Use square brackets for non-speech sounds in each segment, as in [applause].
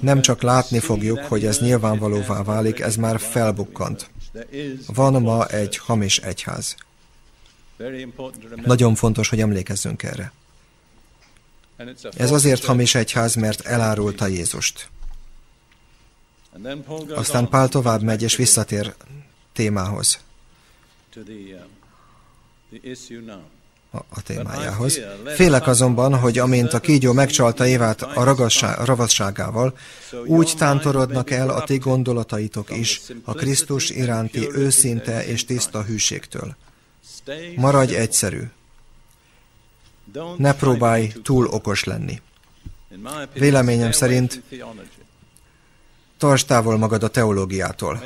Nem csak látni fogjuk, hogy ez nyilvánvalóvá válik, ez már felbukkant. Van ma egy hamis egyház. Nagyon fontos, hogy emlékezzünk erre. Ez azért hamis egyház, mert elárulta Jézust. Aztán Pál tovább megy és visszatér témához. A, témájához. Félek azonban, hogy amint a kígyó megcsalta Évát a ravasságával, úgy tántorodnak el a ti gondolataitok is a Krisztus iránti őszinte és tiszta hűségtől. Maradj egyszerű. Ne próbálj túl okos lenni. Véleményem szerint tartsd távol magad a teológiától.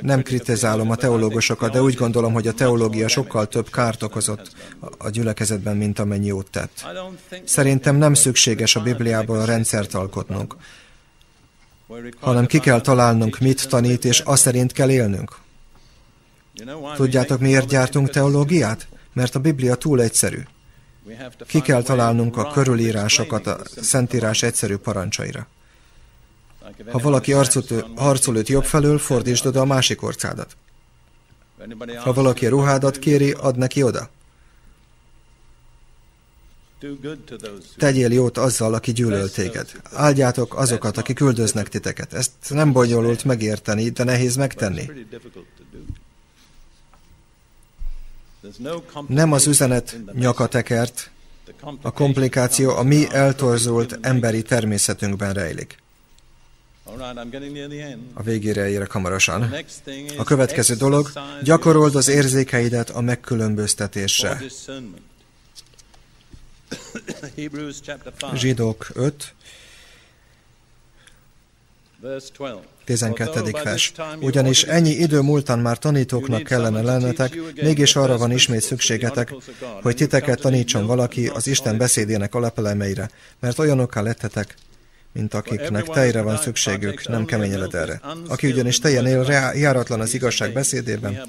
Nem kritizálom a teológusokat, de úgy gondolom, hogy a teológia sokkal több kárt okozott a gyülekezetben, mint amennyi jót tett. Szerintem nem szükséges a Bibliából a rendszert alkotnunk, hanem ki kell találnunk, mit tanít, és azt szerint kell élnünk. Tudjátok, miért gyártunk teológiát? Mert a Biblia túl egyszerű. Ki kell találnunk a körülírásokat a Szentírás egyszerű parancsaira. Ha valaki arcot, harcol őt jobb felől, fordítsd oda a másik orcádat. Ha valaki a ruhádat kéri, add neki oda. Tegyél jót azzal, aki gyűlöl téged. Áldjátok azokat, akik küldöznek titeket. Ezt nem bonyolult megérteni, de nehéz megtenni. Nem az üzenet nyakatekert, a komplikáció a mi eltorzult emberi természetünkben rejlik. A végére érek hamarosan. A következő dolog, gyakorold az érzékeidet a megkülönböztetésre. [coughs] Zsidók 5, 12. vers. Ugyanis ennyi idő múltan már tanítóknak kellene lennetek, mégis arra van ismét szükségetek, hogy titeket tanítson valaki az Isten beszédének alapelemeire, mert olyanokká lettetek, mint akiknek tejre van szükségük, nem keményeled erre. Aki ugyanis tejen él, járatlan az igazság beszédében,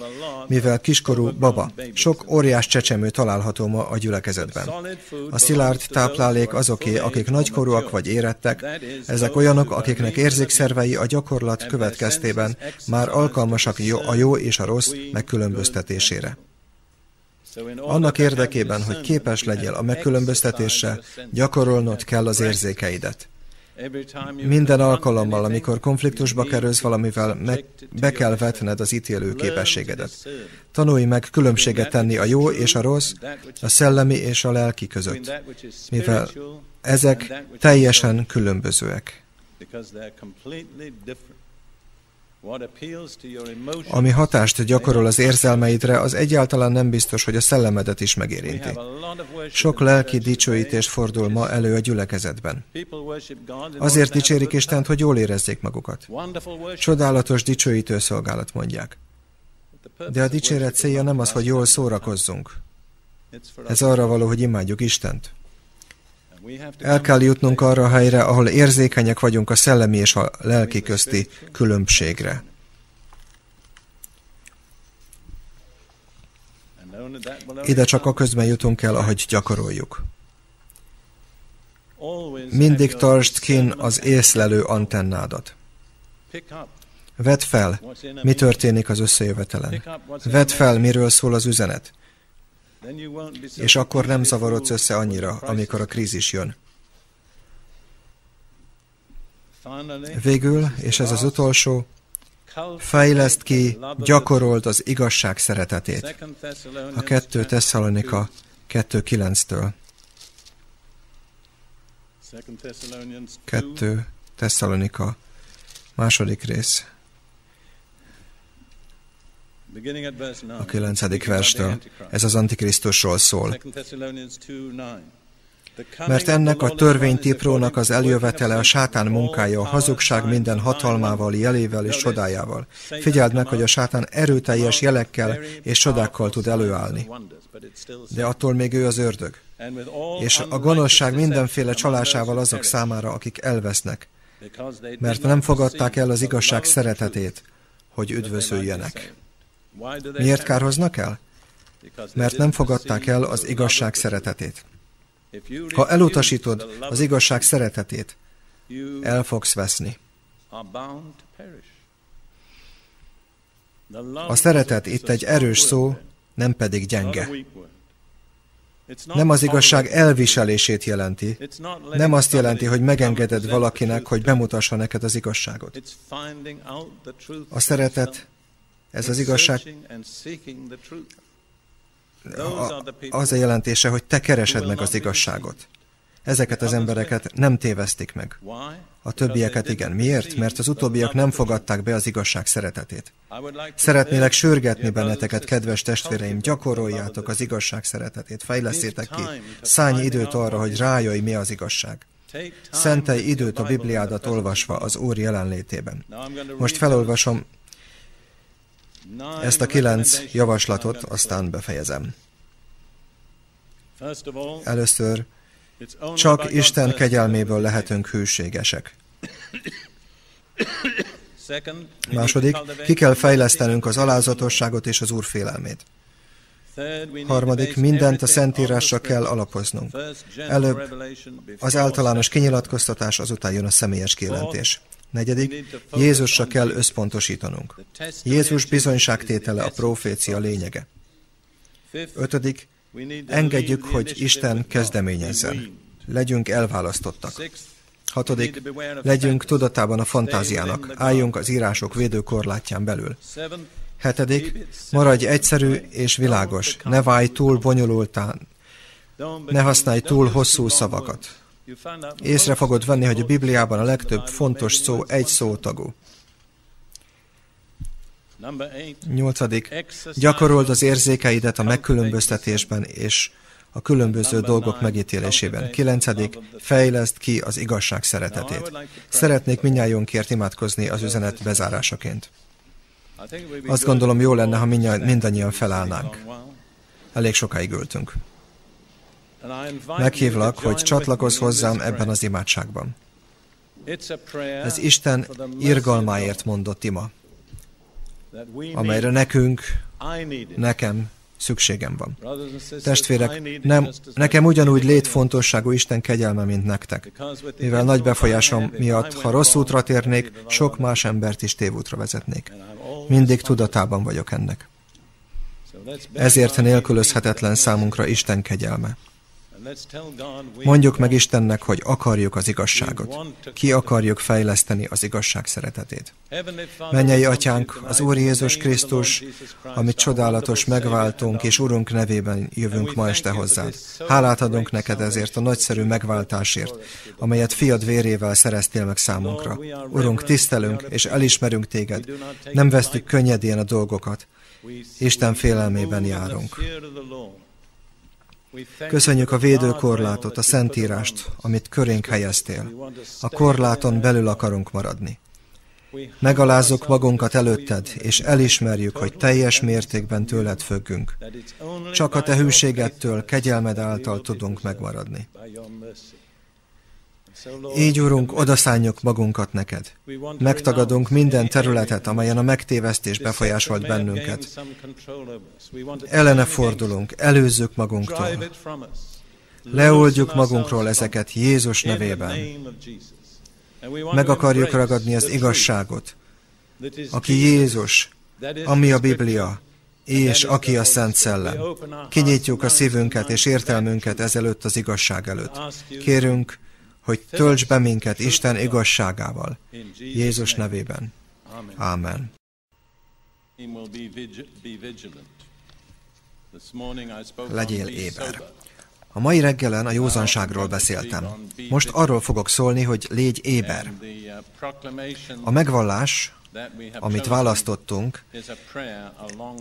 mivel kiskorú baba. Sok óriás csecsemő található ma a gyülekezetben. A szilárd táplálék azoké, akik nagykorúak vagy érettek, ezek olyanok, akiknek érzékszervei a gyakorlat következtében már alkalmasak a jó és a rossz megkülönböztetésére. Annak érdekében, hogy képes legyél a megkülönböztetésre, gyakorolnod kell az érzékeidet. Minden alkalommal, amikor konfliktusba kerülsz valamivel, meg be kell vetned az ítélő képességedet. Tanulj meg különbséget tenni a jó és a rossz, a szellemi és a lelki között, mivel ezek teljesen különbözőek. Ami hatást gyakorol az érzelmeidre, az egyáltalán nem biztos, hogy a szellemedet is megérinti. Sok lelki dicsőítés fordul ma elő a gyülekezetben. Azért dicsérik Istent, hogy jól érezzék magukat. Csodálatos dicsőítő szolgálat mondják. De a dicséret célja nem az, hogy jól szórakozzunk. Ez arra való, hogy imádjuk Istent. El kell jutnunk arra a helyre, ahol érzékenyek vagyunk a szellemi és a lelki közti különbségre. Ide csak a közben jutunk el, ahogy gyakoroljuk. Mindig tartsd kin az észlelő antennádat. Vedd fel, mi történik az összejövetelen. Vedd fel, miről szól az üzenet és akkor nem zavarodsz össze annyira, amikor a krízis jön. Végül, és ez az utolsó, fejleszt ki, gyakorolt az igazság szeretetét. A 2 Tesszalonika 2.9-től. 2 Tesszalonika második rész. A kilencedik verstől. Ez az Antikrisztusról szól. Mert ennek a törvénytiprónak az eljövetele a sátán munkája, a hazugság minden hatalmával, jelével és csodájával. Figyeld meg, hogy a sátán erőteljes jelekkel és csodákkal tud előállni. De attól még ő az ördög. És a gonoszság mindenféle csalásával azok számára, akik elvesznek, mert nem fogadták el az igazság szeretetét, hogy üdvözöljenek. Miért kárhoznak el? Mert nem fogadták el az igazság szeretetét. Ha elutasítod az igazság szeretetét, el fogsz veszni. A szeretet itt egy erős szó, nem pedig gyenge. Nem az igazság elviselését jelenti, nem azt jelenti, hogy megengeded valakinek, hogy bemutassa neked az igazságot. A szeretet, ez az igazság, az a jelentése, hogy te keresed meg az igazságot. Ezeket az embereket nem tévesztik meg. A többieket igen. Miért? Mert az utóbbiak nem fogadták be az igazság szeretetét. Szeretnélek sürgetni benneteket, kedves testvéreim, gyakoroljátok az igazság szeretetét, fejleszétek ki, szállj időt arra, hogy rájöjj, mi az igazság. Szentelj időt a Bibliádat olvasva az Úr jelenlétében. Most felolvasom ezt a kilenc javaslatot, aztán befejezem. Először csak Isten kegyelméből lehetünk hűségesek. Második, ki kell fejlesztenünk az alázatosságot és az Úr félelmét. Harmadik, mindent a Szentírásra kell alapoznunk. Előbb az általános kinyilatkoztatás, azután jön a személyes kijelentés. Negyedik, Jézusra kell összpontosítanunk. Jézus bizonyságtétele a profécia lényege. Ötödik, Engedjük, hogy Isten kezdeményezzen. Legyünk elválasztottak. Hatodik, legyünk tudatában a fantáziának, álljunk az írások védőkorlátján belül. Hetedik, maradj egyszerű és világos, ne válj túl bonyolultán, ne használj túl hosszú szavakat. Észre fogod venni, hogy a Bibliában a legtöbb fontos szó egy szótagú. Nyolcadik, gyakorold az érzékeidet a megkülönböztetésben és a különböző dolgok megítélésében. Kilencedik, fejleszd ki az igazság szeretetét. Szeretnék minnyájunkért imádkozni az üzenet bezárásaként. Azt gondolom, jó lenne, ha mindannyian felállnánk. Elég sokáig ültünk. Meghívlak, hogy csatlakozz hozzám ebben az imádságban. Ez Isten irgalmáért mondott ima amelyre nekünk, nekem szükségem van. Testvérek, nem, nekem ugyanúgy létfontosságú Isten kegyelme, mint nektek. Mivel nagy befolyásom miatt, ha rossz útra térnék, sok más embert is tévútra vezetnék. Mindig tudatában vagyok ennek. Ezért nélkülözhetetlen számunkra Isten kegyelme. Mondjuk meg Istennek, hogy akarjuk az igazságot. Ki akarjuk fejleszteni az igazság szeretetét. Mennyei Atyánk, az Úr Jézus Krisztus, amit csodálatos megváltunk, és Urunk nevében jövünk ma este hozzád. Hálát adunk neked ezért a nagyszerű megváltásért, amelyet fiad vérével szereztél meg számunkra. Urunk, tisztelünk és elismerünk téged. Nem vesztük könnyedén a dolgokat. Isten félelmében járunk. Köszönjük a védőkorlátot, a szentírást, amit körénk helyeztél. A korláton belül akarunk maradni. Megalázzuk magunkat előtted, és elismerjük, hogy teljes mértékben tőled függünk. Csak a te hűségettől, kegyelmed által tudunk megmaradni. Így, Urunk, odaszálljuk magunkat neked. Megtagadunk minden területet, amelyen a megtévesztés befolyásolt bennünket. Ellene fordulunk, előzzük magunktól. Leoldjuk magunkról ezeket Jézus nevében. Meg akarjuk ragadni az igazságot, aki Jézus, ami a Biblia, és aki a Szent Szellem. Kinyitjuk a szívünket és értelmünket ezelőtt az igazság előtt. Kérünk, hogy tölts be minket Isten igazságával. Jézus nevében. Ámen. Legyél éber. A mai reggelen a józanságról beszéltem. Most arról fogok szólni, hogy légy éber. A megvallás, amit választottunk,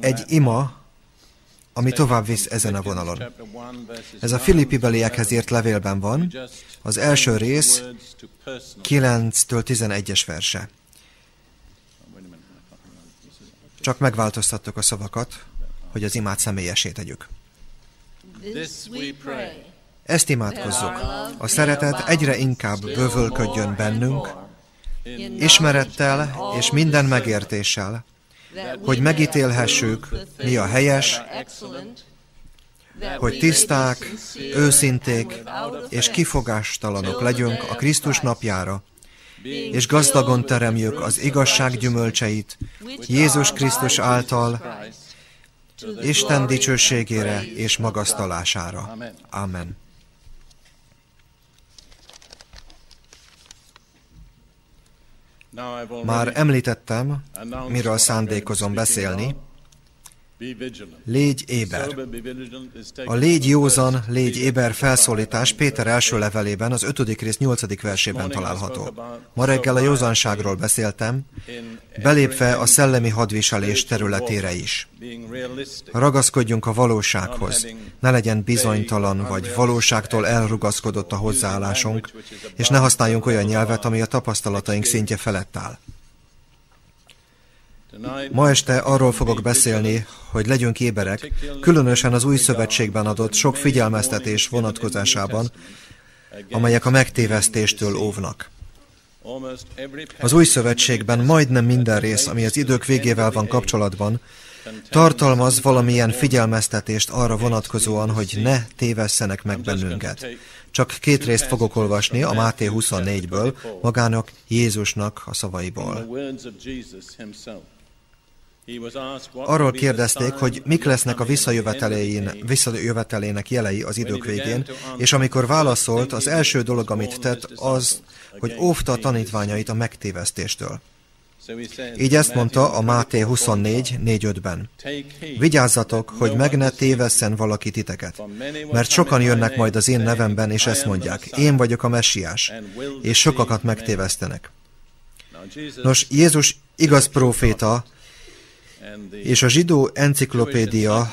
egy ima, ami tovább visz ezen a vonalon. Ez a Filippi írt levélben van, az első rész 9-től 11-es verse. Csak megváltoztattuk a szavakat, hogy az imát személyesé tegyük. Ezt imádkozzuk. A szeretet egyre inkább bövölködjön bennünk, ismerettel és minden megértéssel, hogy megítélhessük, mi a helyes, hogy tiszták, őszinték és kifogástalanok legyünk a Krisztus napjára, és gazdagon teremjük az igazság gyümölcseit Jézus Krisztus által, Isten dicsőségére és magasztalására. Amen. Már említettem, miről szándékozom beszélni, Légy éber. A légy józan, légy éber felszólítás Péter első levelében, az 5. rész 8. versében található. Ma reggel a józanságról beszéltem, belépve a szellemi hadviselés területére is. Ragaszkodjunk a valósághoz, ne legyen bizonytalan vagy valóságtól elrugaszkodott a hozzáállásunk, és ne használjunk olyan nyelvet, ami a tapasztalataink szintje felett áll. Ma este arról fogok beszélni, hogy legyünk éberek, különösen az új szövetségben adott sok figyelmeztetés vonatkozásában, amelyek a megtévesztéstől óvnak. Az új szövetségben majdnem minden rész, ami az idők végével van kapcsolatban, tartalmaz valamilyen figyelmeztetést arra vonatkozóan, hogy ne tévesszenek meg bennünket. Csak két részt fogok olvasni a Máté 24-ből, magának Jézusnak a szavaiból. Arról kérdezték, hogy mik lesznek a visszajövetelének jelei az idők végén, és amikor válaszolt, az első dolog, amit tett, az, hogy óvta a tanítványait a megtévesztéstől. Így ezt mondta a Máté 24, 4-5-ben. Vigyázzatok, hogy meg ne tévesszen valaki titeket, mert sokan jönnek majd az én nevemben, és ezt mondják, én vagyok a messiás, és sokakat megtévesztenek. Nos, Jézus igaz próféta, és a zsidó enciklopédia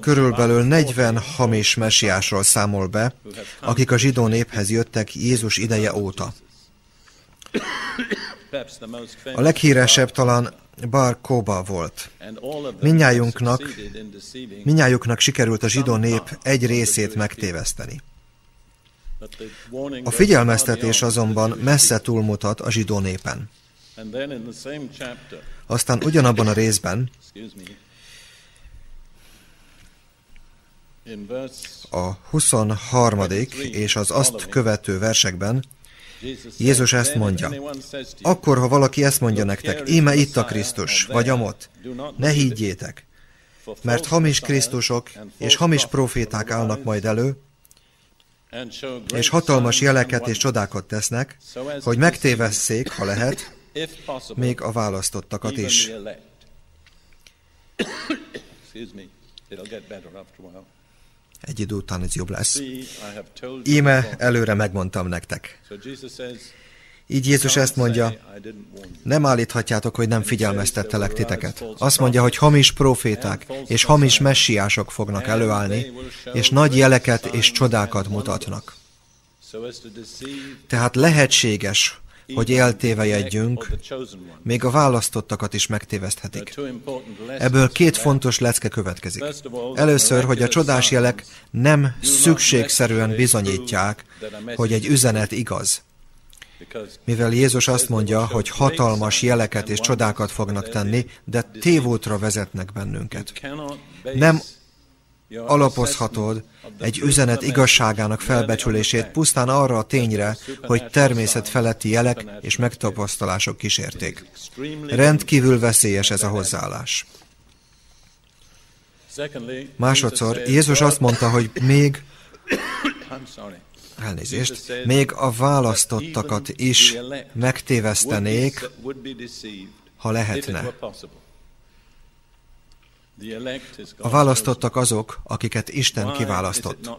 körülbelül 40 hamis mesiásról számol be, akik a zsidó néphez jöttek Jézus ideje óta. A leghíresebb talán Bar Koba volt. Minnyájunknak, minnyájuknak sikerült a zsidó nép egy részét megtéveszteni. A figyelmeztetés azonban messze túlmutat a zsidó népen. Aztán ugyanabban a részben a 23. és az azt követő versekben Jézus ezt mondja. Akkor, ha valaki ezt mondja nektek, íme itt a Krisztus, vagy amott, ne higgyétek, mert hamis Krisztusok és hamis proféták állnak majd elő, és hatalmas jeleket és csodákat tesznek, hogy megtévesszék, ha lehet, még a választottakat is. Egy idő után ez jobb lesz. Íme előre megmondtam nektek. Így Jézus ezt mondja, nem állíthatjátok, hogy nem figyelmeztettelek titeket. Azt mondja, hogy hamis proféták és hamis messiások fognak előállni, és nagy jeleket és csodákat mutatnak. Tehát lehetséges, hogy eltévejedjünk, még a választottakat is megtéveszthetik. Ebből két fontos lecke következik. Először, hogy a csodás jelek nem szükségszerűen bizonyítják, hogy egy üzenet igaz. Mivel Jézus azt mondja, hogy hatalmas jeleket és csodákat fognak tenni, de tévútra vezetnek bennünket. Nem alapozhatod egy üzenet igazságának felbecsülését pusztán arra a tényre, hogy természet feletti jelek és megtapasztalások kísérték. Rendkívül veszélyes ez a hozzáállás. Másodszor Jézus azt mondta, hogy még elnézést, még a választottakat is megtévesztenék, ha lehetne. A választottak azok, akiket Isten kiválasztott.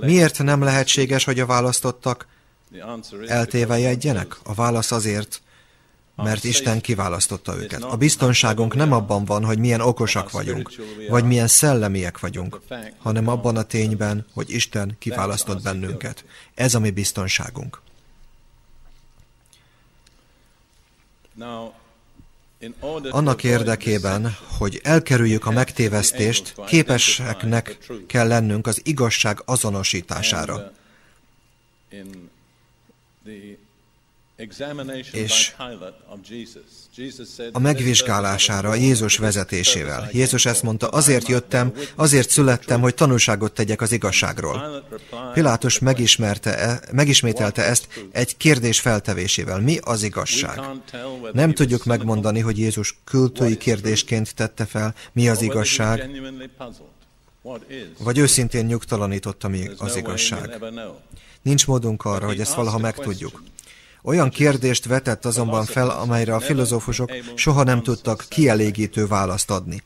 Miért nem lehetséges, hogy a választottak eltévejedjenek? A válasz azért, mert Isten kiválasztotta őket. A biztonságunk nem abban van, hogy milyen okosak vagyunk, vagy milyen szellemiek vagyunk, hanem abban a tényben, hogy Isten kiválasztott bennünket. Ez a mi biztonságunk. Annak érdekében, hogy elkerüljük a megtévesztést, képeseknek kell lennünk az igazság azonosítására. És a megvizsgálására Jézus vezetésével. Jézus ezt mondta, azért jöttem, azért születtem, hogy tanulságot tegyek az igazságról. Pilátus megismerte, e, megismételte ezt egy kérdés feltevésével. Mi az igazság? Nem tudjuk megmondani, hogy Jézus költői kérdésként tette fel, mi az igazság, vagy őszintén nyugtalanította mi az igazság. Nincs módunk arra, hogy ezt valaha megtudjuk. Olyan kérdést vetett azonban fel, amelyre a filozófusok soha nem tudtak kielégítő választ adni.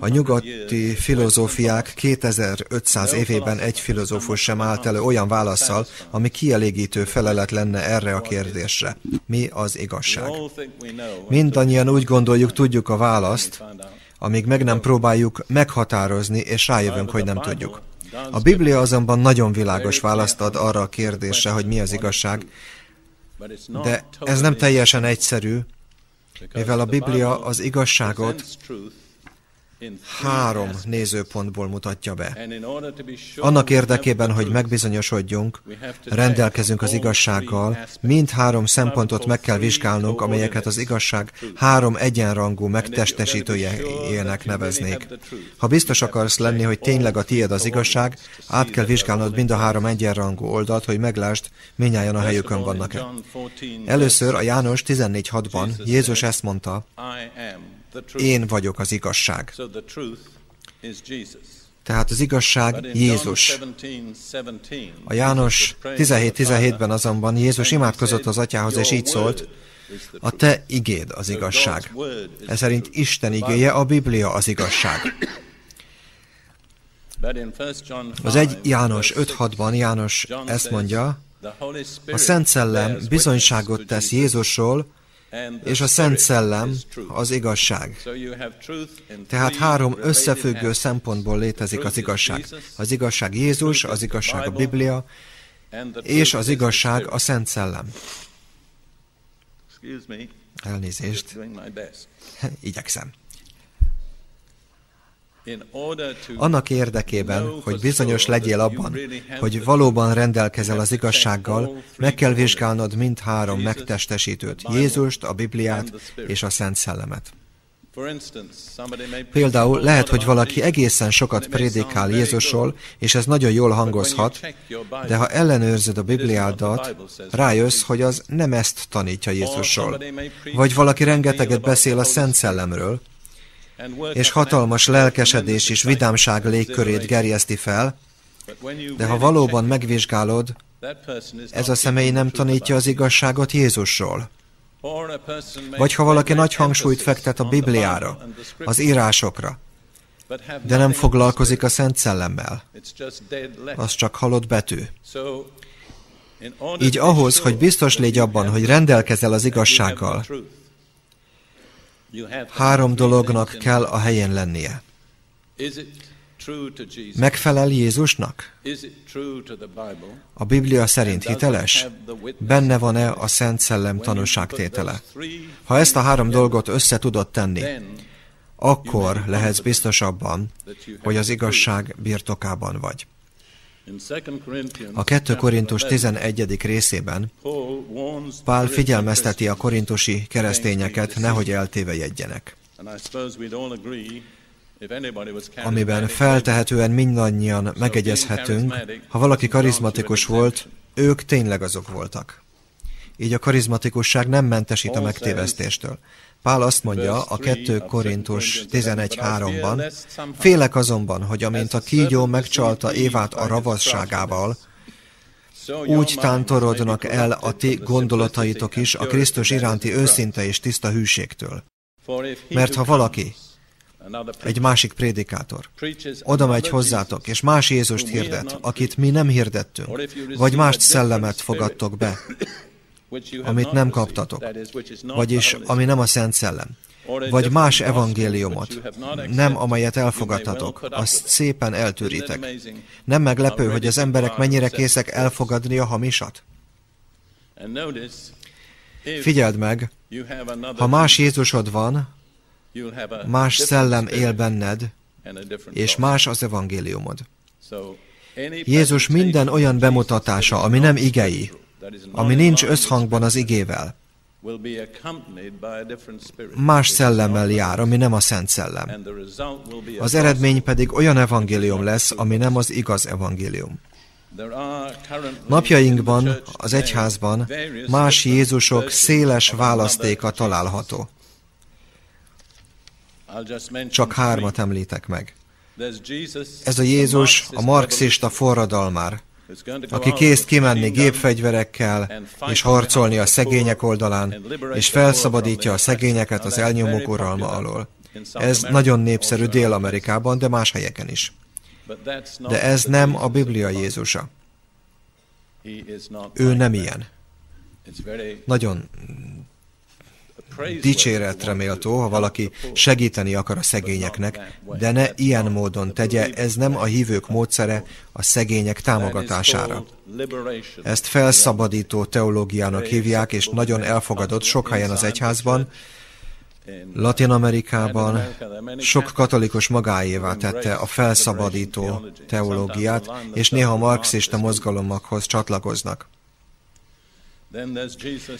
A nyugati filozófiák 2500 évében egy filozófus sem állt elő olyan válaszsal, ami kielégítő felelet lenne erre a kérdésre. Mi az igazság? Mindannyian úgy gondoljuk, tudjuk a választ, amíg meg nem próbáljuk meghatározni, és rájövünk, hogy nem tudjuk. A Biblia azonban nagyon világos választ ad arra a kérdésre, hogy mi az igazság, de ez nem teljesen egyszerű, mivel a Biblia az igazságot három nézőpontból mutatja be. Annak érdekében, hogy megbizonyosodjunk, rendelkezünk az igazsággal, mind három szempontot meg kell vizsgálnunk, amelyeket az igazság három egyenrangú megtestesítőjének neveznék. Ha biztos akarsz lenni, hogy tényleg a tiéd az igazság, át kell vizsgálnod mind a három egyenrangú oldalt, hogy meglásd, minnyáján a helyükön vannak-e. Először a János 14.6-ban Jézus ezt mondta, én vagyok az igazság. Tehát az igazság Jézus. A János 17.17-ben azonban Jézus imádkozott az atyához, és így szólt, a te igéd az igazság. Ez szerint Isten igéje, a Biblia az igazság. Az egy János 5.6-ban János ezt mondja, a Szent Szellem bizonyságot tesz Jézusról, és a Szent Szellem az igazság. Tehát három összefüggő szempontból létezik az igazság. Az igazság Jézus, az igazság a Biblia, és az igazság a Szent Szellem. Elnézést. Igyekszem. Annak érdekében, hogy bizonyos legyél abban, hogy valóban rendelkezel az igazsággal, meg kell vizsgálnod mind három megtestesítőt, Jézust, a Bibliát és a Szent Szellemet. Például lehet, hogy valaki egészen sokat prédikál Jézusról, és ez nagyon jól hangozhat, de ha ellenőrzöd a Bibliádat, rájössz, hogy az nem ezt tanítja Jézusról. Vagy valaki rengeteget beszél a Szent Szellemről, és hatalmas lelkesedés és vidámság légkörét gerjeszti fel, de ha valóban megvizsgálod, ez a személy nem tanítja az igazságot Jézusról. Vagy ha valaki nagy hangsúlyt fektet a Bibliára, az írásokra, de nem foglalkozik a Szent Szellemmel, az csak halott betű. Így ahhoz, hogy biztos légy abban, hogy rendelkezel az igazsággal, Három dolognak kell a helyén lennie. Megfelel Jézusnak? A Biblia szerint hiteles? Benne van-e a Szent Szellem tanúságtétele? Ha ezt a három dolgot össze tudod tenni, akkor lehetsz biztos abban, hogy az igazság birtokában vagy. A 2 Korintus 11. részében Pál figyelmezteti a korintusi keresztényeket, nehogy eltévejedjenek. Amiben feltehetően mindannyian megegyezhetünk, ha valaki karizmatikus volt, ők tényleg azok voltak. Így a karizmatikusság nem mentesít a megtévesztéstől. Pál azt mondja a 2 Korintus 11.3-ban, félek azonban, hogy amint a kígyó megcsalta Évát a ravasságával, úgy tántorodnak el a ti gondolataitok is a Krisztus iránti őszinte és tiszta hűségtől. Mert ha valaki, egy másik prédikátor, oda megy hozzátok, és más Jézust hirdet, akit mi nem hirdettünk, vagy más szellemet fogadtok be, amit nem kaptatok, vagyis ami nem a Szent Szellem, vagy más evangéliumot, nem amelyet elfogadtatok, azt szépen eltűritek. Nem meglepő, hogy az emberek mennyire készek elfogadni a hamisat? Figyeld meg, ha más Jézusod van, más szellem él benned, és más az evangéliumod. Jézus minden olyan bemutatása, ami nem igei, ami nincs összhangban az igével. Más szellemmel jár, ami nem a Szent Szellem. Az eredmény pedig olyan evangélium lesz, ami nem az igaz evangélium. Napjainkban az egyházban más Jézusok széles választéka található. Csak hármat említek meg. Ez a Jézus a marxista forradalmár, aki kész kimenni gépfegyverekkel, és harcolni a szegények oldalán, és felszabadítja a szegényeket az elnyomók uralma alól. Ez nagyon népszerű Dél-Amerikában, de más helyeken is. De ez nem a Biblia Jézusa. Ő nem ilyen. Nagyon dicséretre méltó, ha valaki segíteni akar a szegényeknek, de ne ilyen módon tegye, ez nem a hívők módszere a szegények támogatására. Ezt felszabadító teológiának hívják, és nagyon elfogadott sok helyen az egyházban, Latin Amerikában sok katolikus magáévá tette a felszabadító teológiát, és néha marxista mozgalomokhoz csatlakoznak.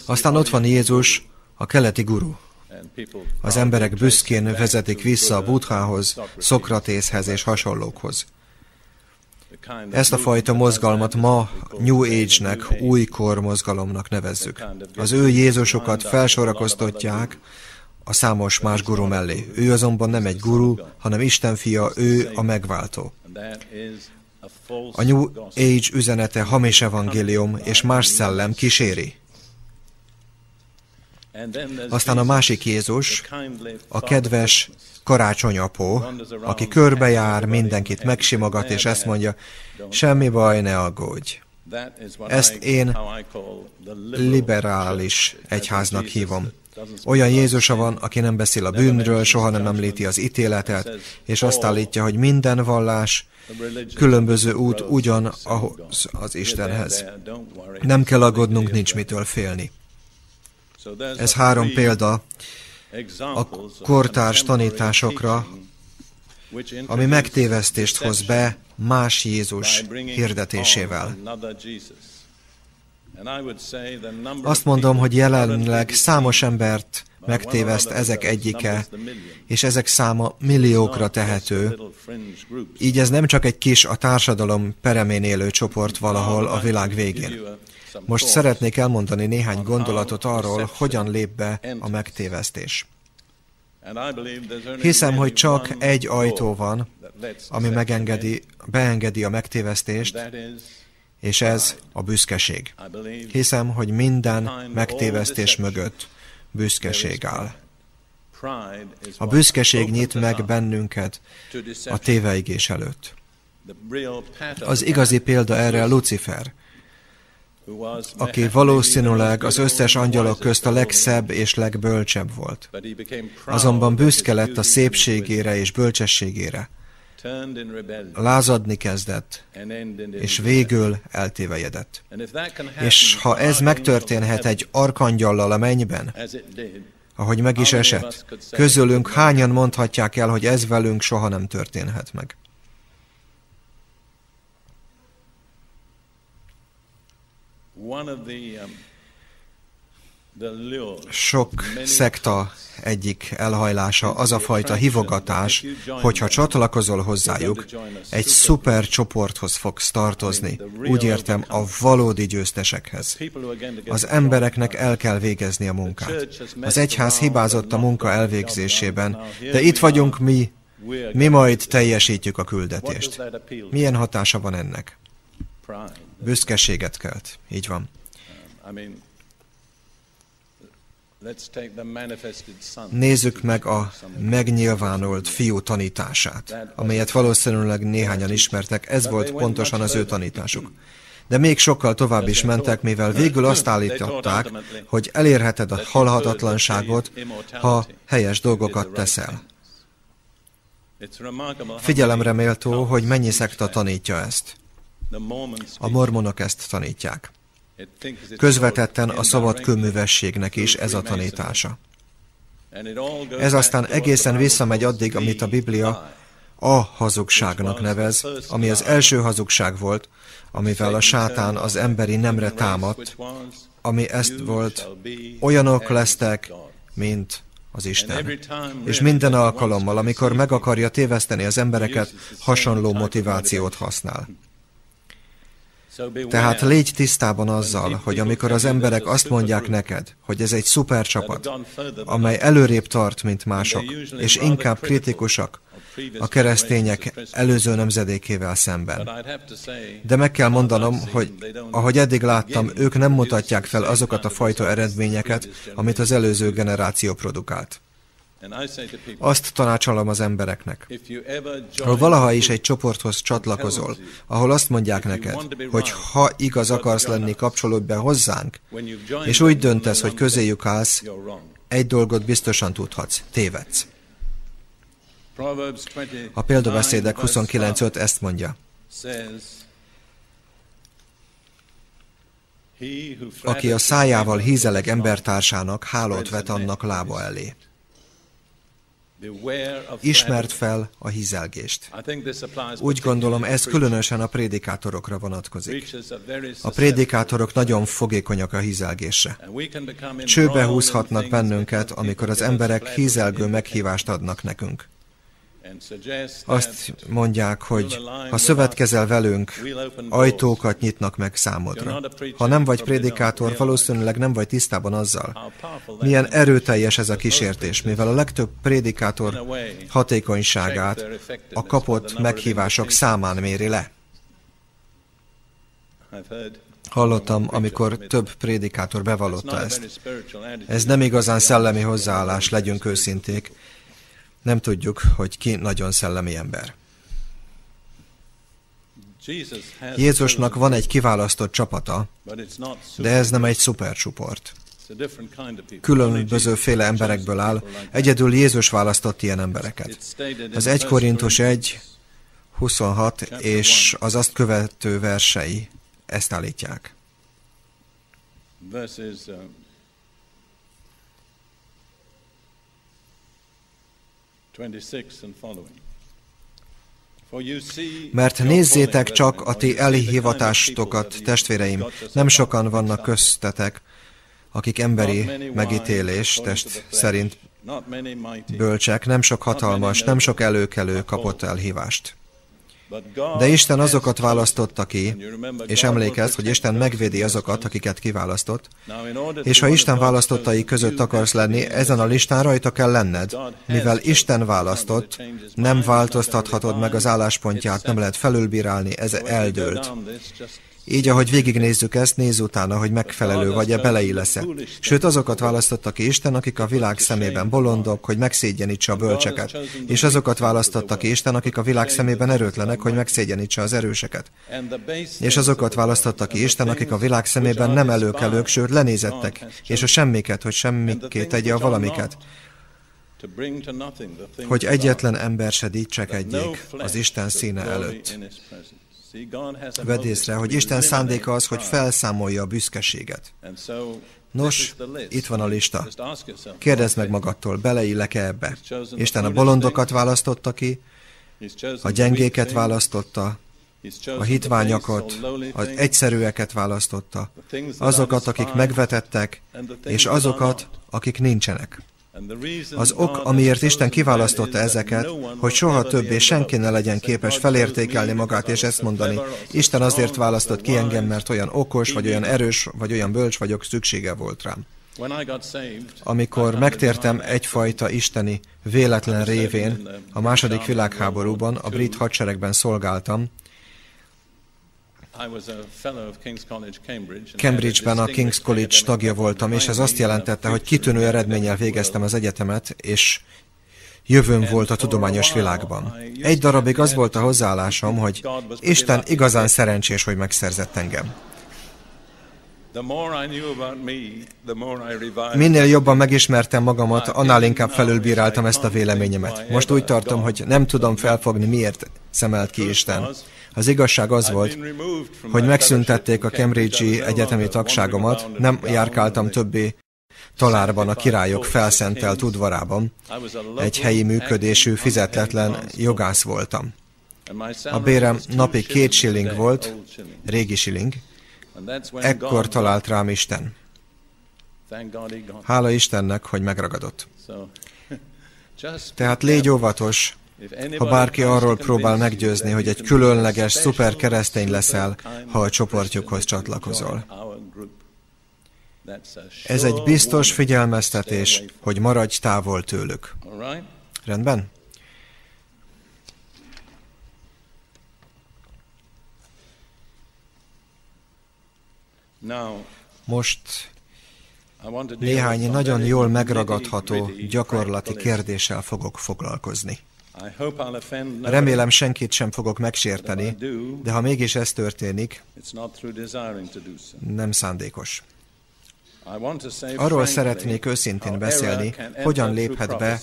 Aztán ott van Jézus, a keleti guru. Az emberek büszkén vezetik vissza a Buddhához, Szokratészhez és hasonlókhoz. Ezt a fajta mozgalmat ma New Age-nek, újkor mozgalomnak nevezzük. Az ő Jézusokat felsorakoztatják a számos más guru mellé. Ő azonban nem egy guru, hanem Isten fia, ő a megváltó. A New Age üzenete hamis evangélium és más szellem kíséri. Aztán a másik Jézus, a kedves karácsonyapó, aki körbejár, mindenkit megsimogat, és ezt mondja, semmi baj, ne aggódj. Ezt én liberális egyháznak hívom. Olyan Jézusa van, aki nem beszél a bűnről, soha nem említi az ítéletet, és azt állítja, hogy minden vallás különböző út ugyan ahhoz az Istenhez. Nem kell aggódnunk, nincs mitől félni. Ez három példa a kortárs tanításokra, ami megtévesztést hoz be más Jézus hirdetésével. Azt mondom, hogy jelenleg számos embert megtéveszt ezek egyike, és ezek száma milliókra tehető. Így ez nem csak egy kis a társadalom peremén élő csoport valahol a világ végén. Most szeretnék elmondani néhány gondolatot arról, hogyan lép be a megtévesztés. Hiszem, hogy csak egy ajtó van, ami megengedi, beengedi a megtévesztést, és ez a büszkeség. Hiszem, hogy minden megtévesztés mögött büszkeség áll. A büszkeség nyit meg bennünket a téveigés előtt. Az igazi példa erre Lucifer, aki valószínűleg az összes angyalok közt a legszebb és legbölcsebb volt. Azonban büszke lett a szépségére és bölcsességére. Lázadni kezdett, és végül eltévejedett. És ha ez megtörténhet egy arkangyallal a mennyben, ahogy meg is esett, közülünk hányan mondhatják el, hogy ez velünk soha nem történhet meg. Sok szekta egyik elhajlása az a fajta hivogatás, hogyha csatlakozol hozzájuk, egy szuper csoporthoz fogsz tartozni. Úgy értem, a valódi győztesekhez. Az embereknek el kell végezni a munkát. Az egyház hibázott a munka elvégzésében, de itt vagyunk mi, mi majd teljesítjük a küldetést. Milyen hatása van ennek? Büszkeséget kelt. Így van. Nézzük meg a megnyilvánult fiú tanítását, amelyet valószínűleg néhányan ismertek, ez volt pontosan az ő tanításuk. De még sokkal tovább is mentek, mivel végül azt [coughs] állították, hogy elérheted a halhatatlanságot, ha helyes dolgokat teszel. Figyelemre méltó, hogy mennyi szekta tanítja ezt. A mormonok ezt tanítják. Közvetetten a szabad kőművességnek is ez a tanítása. Ez aztán egészen visszamegy addig, amit a Biblia a hazugságnak nevez, ami az első hazugság volt, amivel a sátán az emberi nemre támadt, ami ezt volt, olyanok lesztek, mint az Isten. És minden alkalommal, amikor meg akarja téveszteni az embereket, hasonló motivációt használ. Tehát légy tisztában azzal, hogy amikor az emberek azt mondják neked, hogy ez egy szuper csapat, amely előrébb tart, mint mások, és inkább kritikusak a keresztények előző nemzedékével szemben. De meg kell mondanom, hogy ahogy eddig láttam, ők nem mutatják fel azokat a fajta eredményeket, amit az előző generáció produkált. Azt tanácsolom az embereknek. Ha valaha is egy csoporthoz csatlakozol, ahol azt mondják neked, hogy ha igaz akarsz lenni, kapcsolódj be hozzánk, és úgy döntesz, hogy közéjük állsz, egy dolgot biztosan tudhatsz, tévedsz. A példabeszédek 29.5 ezt mondja. Aki a szájával hízeleg embertársának, hálót vet annak lába elé. Ismert fel a hízelgést. Úgy gondolom, ez különösen a prédikátorokra vonatkozik. A prédikátorok nagyon fogékonyak a hízelgésre. Csőbe húzhatnak bennünket, amikor az emberek hízelgő meghívást adnak nekünk. Azt mondják, hogy ha szövetkezel velünk, ajtókat nyitnak meg számodra. Ha nem vagy prédikátor, valószínűleg nem vagy tisztában azzal, milyen erőteljes ez a kísértés, mivel a legtöbb prédikátor hatékonyságát a kapott meghívások számán méri le. Hallottam, amikor több prédikátor bevallotta ezt. Ez nem igazán szellemi hozzáállás, legyünk őszinték. Nem tudjuk, hogy ki nagyon szellemi ember. Jézusnak van egy kiválasztott csapata, de ez nem egy szupercsoport. Különbözőféle emberekből áll, egyedül Jézus választott ilyen embereket. Az 1 Korintus 1, 26 és az azt követő versei ezt állítják. Mert nézzétek csak a ti elhivatástokat, testvéreim, nem sokan vannak köztetek, akik emberi megítélés test szerint bölcsek, nem sok hatalmas, nem sok előkelő kapott elhívást. De Isten azokat választotta ki, és emlékezz, hogy Isten megvédi azokat, akiket kiválasztott, és ha Isten választottai között akarsz lenni, ezen a listán rajta kell lenned, mivel Isten választott, nem változtathatod meg az álláspontját, nem lehet felülbírálni, ez eldőlt. Így, ahogy végignézzük ezt, nézz utána, hogy megfelelő vagy-e, beleillesz-e. Sőt, azokat választotta ki Isten, akik a világ szemében bolondok, hogy megszégyenítse a bölcseket. És azokat választotta ki Isten, akik a világ szemében erőtlenek, hogy megszégyenítse az erőseket. És azokat választotta ki Isten, akik a világ szemében nem előkelők, sőt lenézettek, és a semmiket, hogy semmiké tegye a valamiket hogy egyetlen ember se dicsekedjék az Isten színe előtt. Vedd észre, hogy Isten szándéka az, hogy felszámolja a büszkeséget. Nos, itt van a lista. Kérdezd meg magadtól, beleillek-e ebbe? Isten a bolondokat választotta ki, a gyengéket választotta, a hitványokat, az egyszerűeket választotta, azokat, akik megvetettek, és azokat, akik nincsenek. Az ok, amiért Isten kiválasztotta ezeket, hogy soha többé senki ne legyen képes felértékelni magát és ezt mondani, Isten azért választott ki engem, mert olyan okos, vagy olyan erős, vagy olyan bölcs vagyok, szüksége volt rám. Amikor megtértem egyfajta isteni véletlen révén, a második világháborúban a brit hadseregben szolgáltam, Cambridge-ben a King's College tagja voltam, és ez azt jelentette, hogy kitűnő eredménnyel végeztem az egyetemet, és jövőm volt a tudományos világban. Egy darabig az volt a hozzáállásom, hogy Isten igazán szerencsés, hogy megszerzett engem. Minél jobban megismertem magamat, annál inkább felülbíráltam ezt a véleményemet. Most úgy tartom, hogy nem tudom felfogni, miért szemelt ki Isten. Az igazság az volt, hogy megszüntették a Cambridge-i egyetemi tagságomat, nem járkáltam többé talárban a királyok felszentelt udvarában. Egy helyi működésű, fizetetlen jogász voltam. A bérem napi két shilling volt, régi shilling. Ekkor talált rám Isten. Hála Istennek, hogy megragadott. [laughs] Tehát légy óvatos, ha bárki arról próbál meggyőzni, hogy egy különleges, szuper keresztény leszel, ha a csoportjukhoz csatlakozol. Ez egy biztos figyelmeztetés, hogy maradj távol tőlük. Rendben? Most néhány nagyon jól megragadható, gyakorlati kérdéssel fogok foglalkozni. Remélem senkit sem fogok megsérteni, de ha mégis ez történik, nem szándékos. Arról szeretnék őszintén beszélni, hogyan léphet be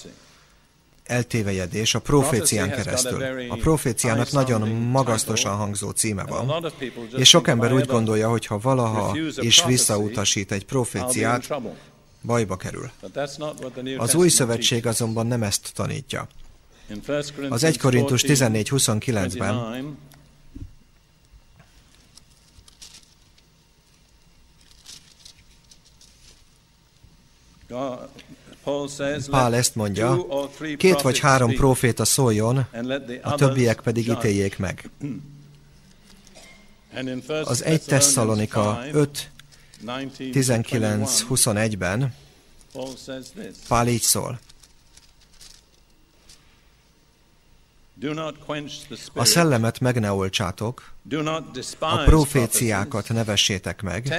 eltévejedés a profécián keresztül. A proféciának nagyon magasztosan hangzó címe van, és sok ember úgy gondolja, hogy ha valaha is visszautasít egy proféciát, bajba kerül. Az új szövetség azonban nem ezt tanítja. Az 1 Korintus 14.29-ben Pál ezt mondja, két vagy három proféta szóljon, a többiek pedig ítéljék meg. Az 1 Tesszalonika 5, 19-21-ben Pál így szól. A szellemet meg ne olcsátok, a proféciákat ne vessétek meg,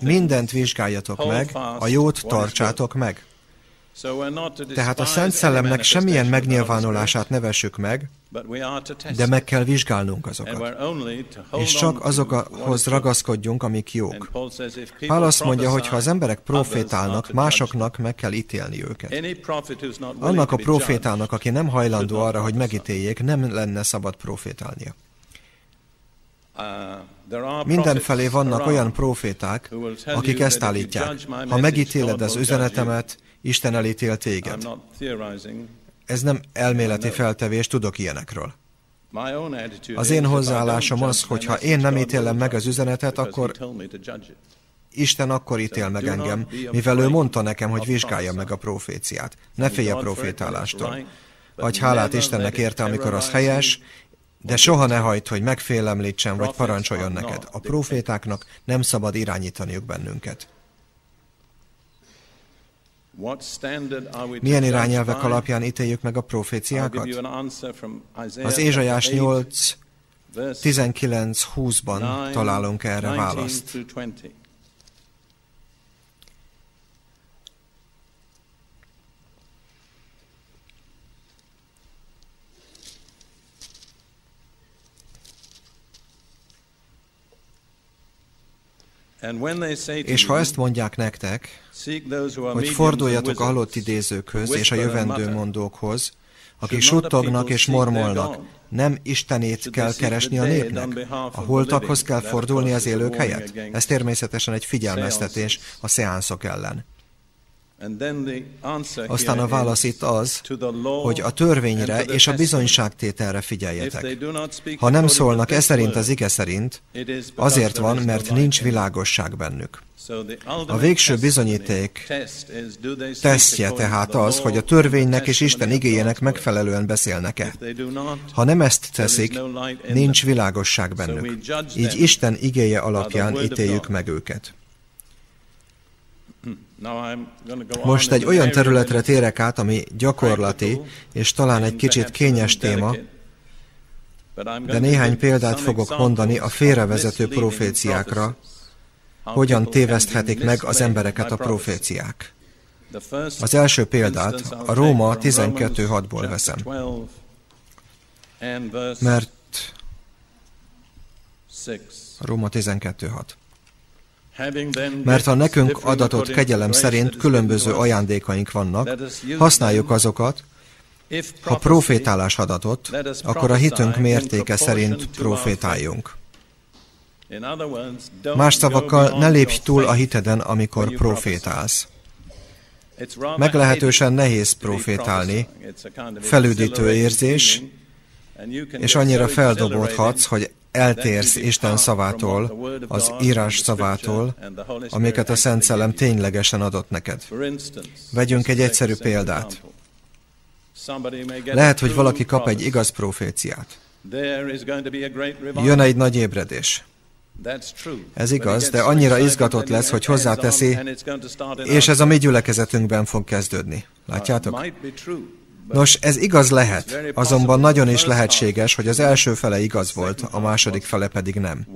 mindent vizsgáljatok meg, a jót tartsátok meg. Tehát a Szent Szellemnek semmilyen megnyilvánulását ne vessük meg, de meg kell vizsgálnunk azokat. És csak azokhoz ragaszkodjunk, amik jók. Pál azt mondja, hogy ha az emberek profétálnak, másoknak meg kell ítélni őket. Annak a profétának, aki nem hajlandó arra, hogy megítéljék, nem lenne szabad profétálnia. Uh, Mindenfelé vannak olyan proféták, akik ezt állítják. Ha megítéled az üzenetemet, Isten elítél téged. Ez nem elméleti feltevés, tudok ilyenekről. Az én hozzáállásom az, hogy ha én nem ítélem meg az üzenetet, akkor Isten akkor ítél meg engem, mivel ő mondta nekem, hogy vizsgálja meg a proféciát. Ne félj a profétálástól. Adj hálát Istennek érte, amikor az helyes, de soha ne hagyd, hogy megfélemlítsen vagy parancsoljon neked. A profétáknak nem szabad irányítaniuk bennünket. Milyen irányelvek alapján ítéljük meg a proféciákat? Az Ézsajás 8, 19-20-ban találunk erre választ. És ha ezt mondják nektek, hogy forduljatok a halott idézőkhöz és a jövendő mondókhoz, akik suttognak és mormolnak, nem Istenét kell keresni a népnek? A holtakhoz kell fordulni az élők helyett? Ez természetesen egy figyelmeztetés a szeánszok ellen. Aztán a válasz itt az, hogy a törvényre és a bizonyságtételre figyeljetek. Ha nem szólnak e szerint az ige szerint, azért van, mert nincs világosság bennük. A végső bizonyíték tesztje tehát az, hogy a törvénynek és Isten igéjének megfelelően beszélnek-e. Ha nem ezt teszik, nincs világosság bennük. Így Isten igéje alapján ítéljük meg őket. Most egy olyan területre térek át, ami gyakorlati, és talán egy kicsit kényes téma, de néhány példát fogok mondani a félrevezető proféciákra, hogyan téveszthetik meg az embereket a proféciák. Az első példát a Róma 12.6-ból veszem. Mert Róma 12.6. Mert ha nekünk adatott kegyelem szerint különböző ajándékaink vannak, használjuk azokat, ha profétálás adatott, akkor a hitünk mértéke szerint profétáljunk. Más szavakkal, ne lépj túl a hiteden, amikor profétálsz. Meglehetősen nehéz profétálni, felüdítő érzés, és annyira feldobódhatsz, hogy eltérsz Isten szavától, az írás szavától, amiket a Szent Szellem ténylegesen adott neked. Vegyünk egy egyszerű példát. Lehet, hogy valaki kap egy igaz proféciát. Jön egy nagy ébredés. Ez igaz, de annyira izgatott lesz, hogy hozzáteszi, és ez a mi gyülekezetünkben fog kezdődni. Látjátok? Nos, ez igaz lehet, azonban nagyon is lehetséges, hogy az első fele igaz volt, a második fele pedig nem.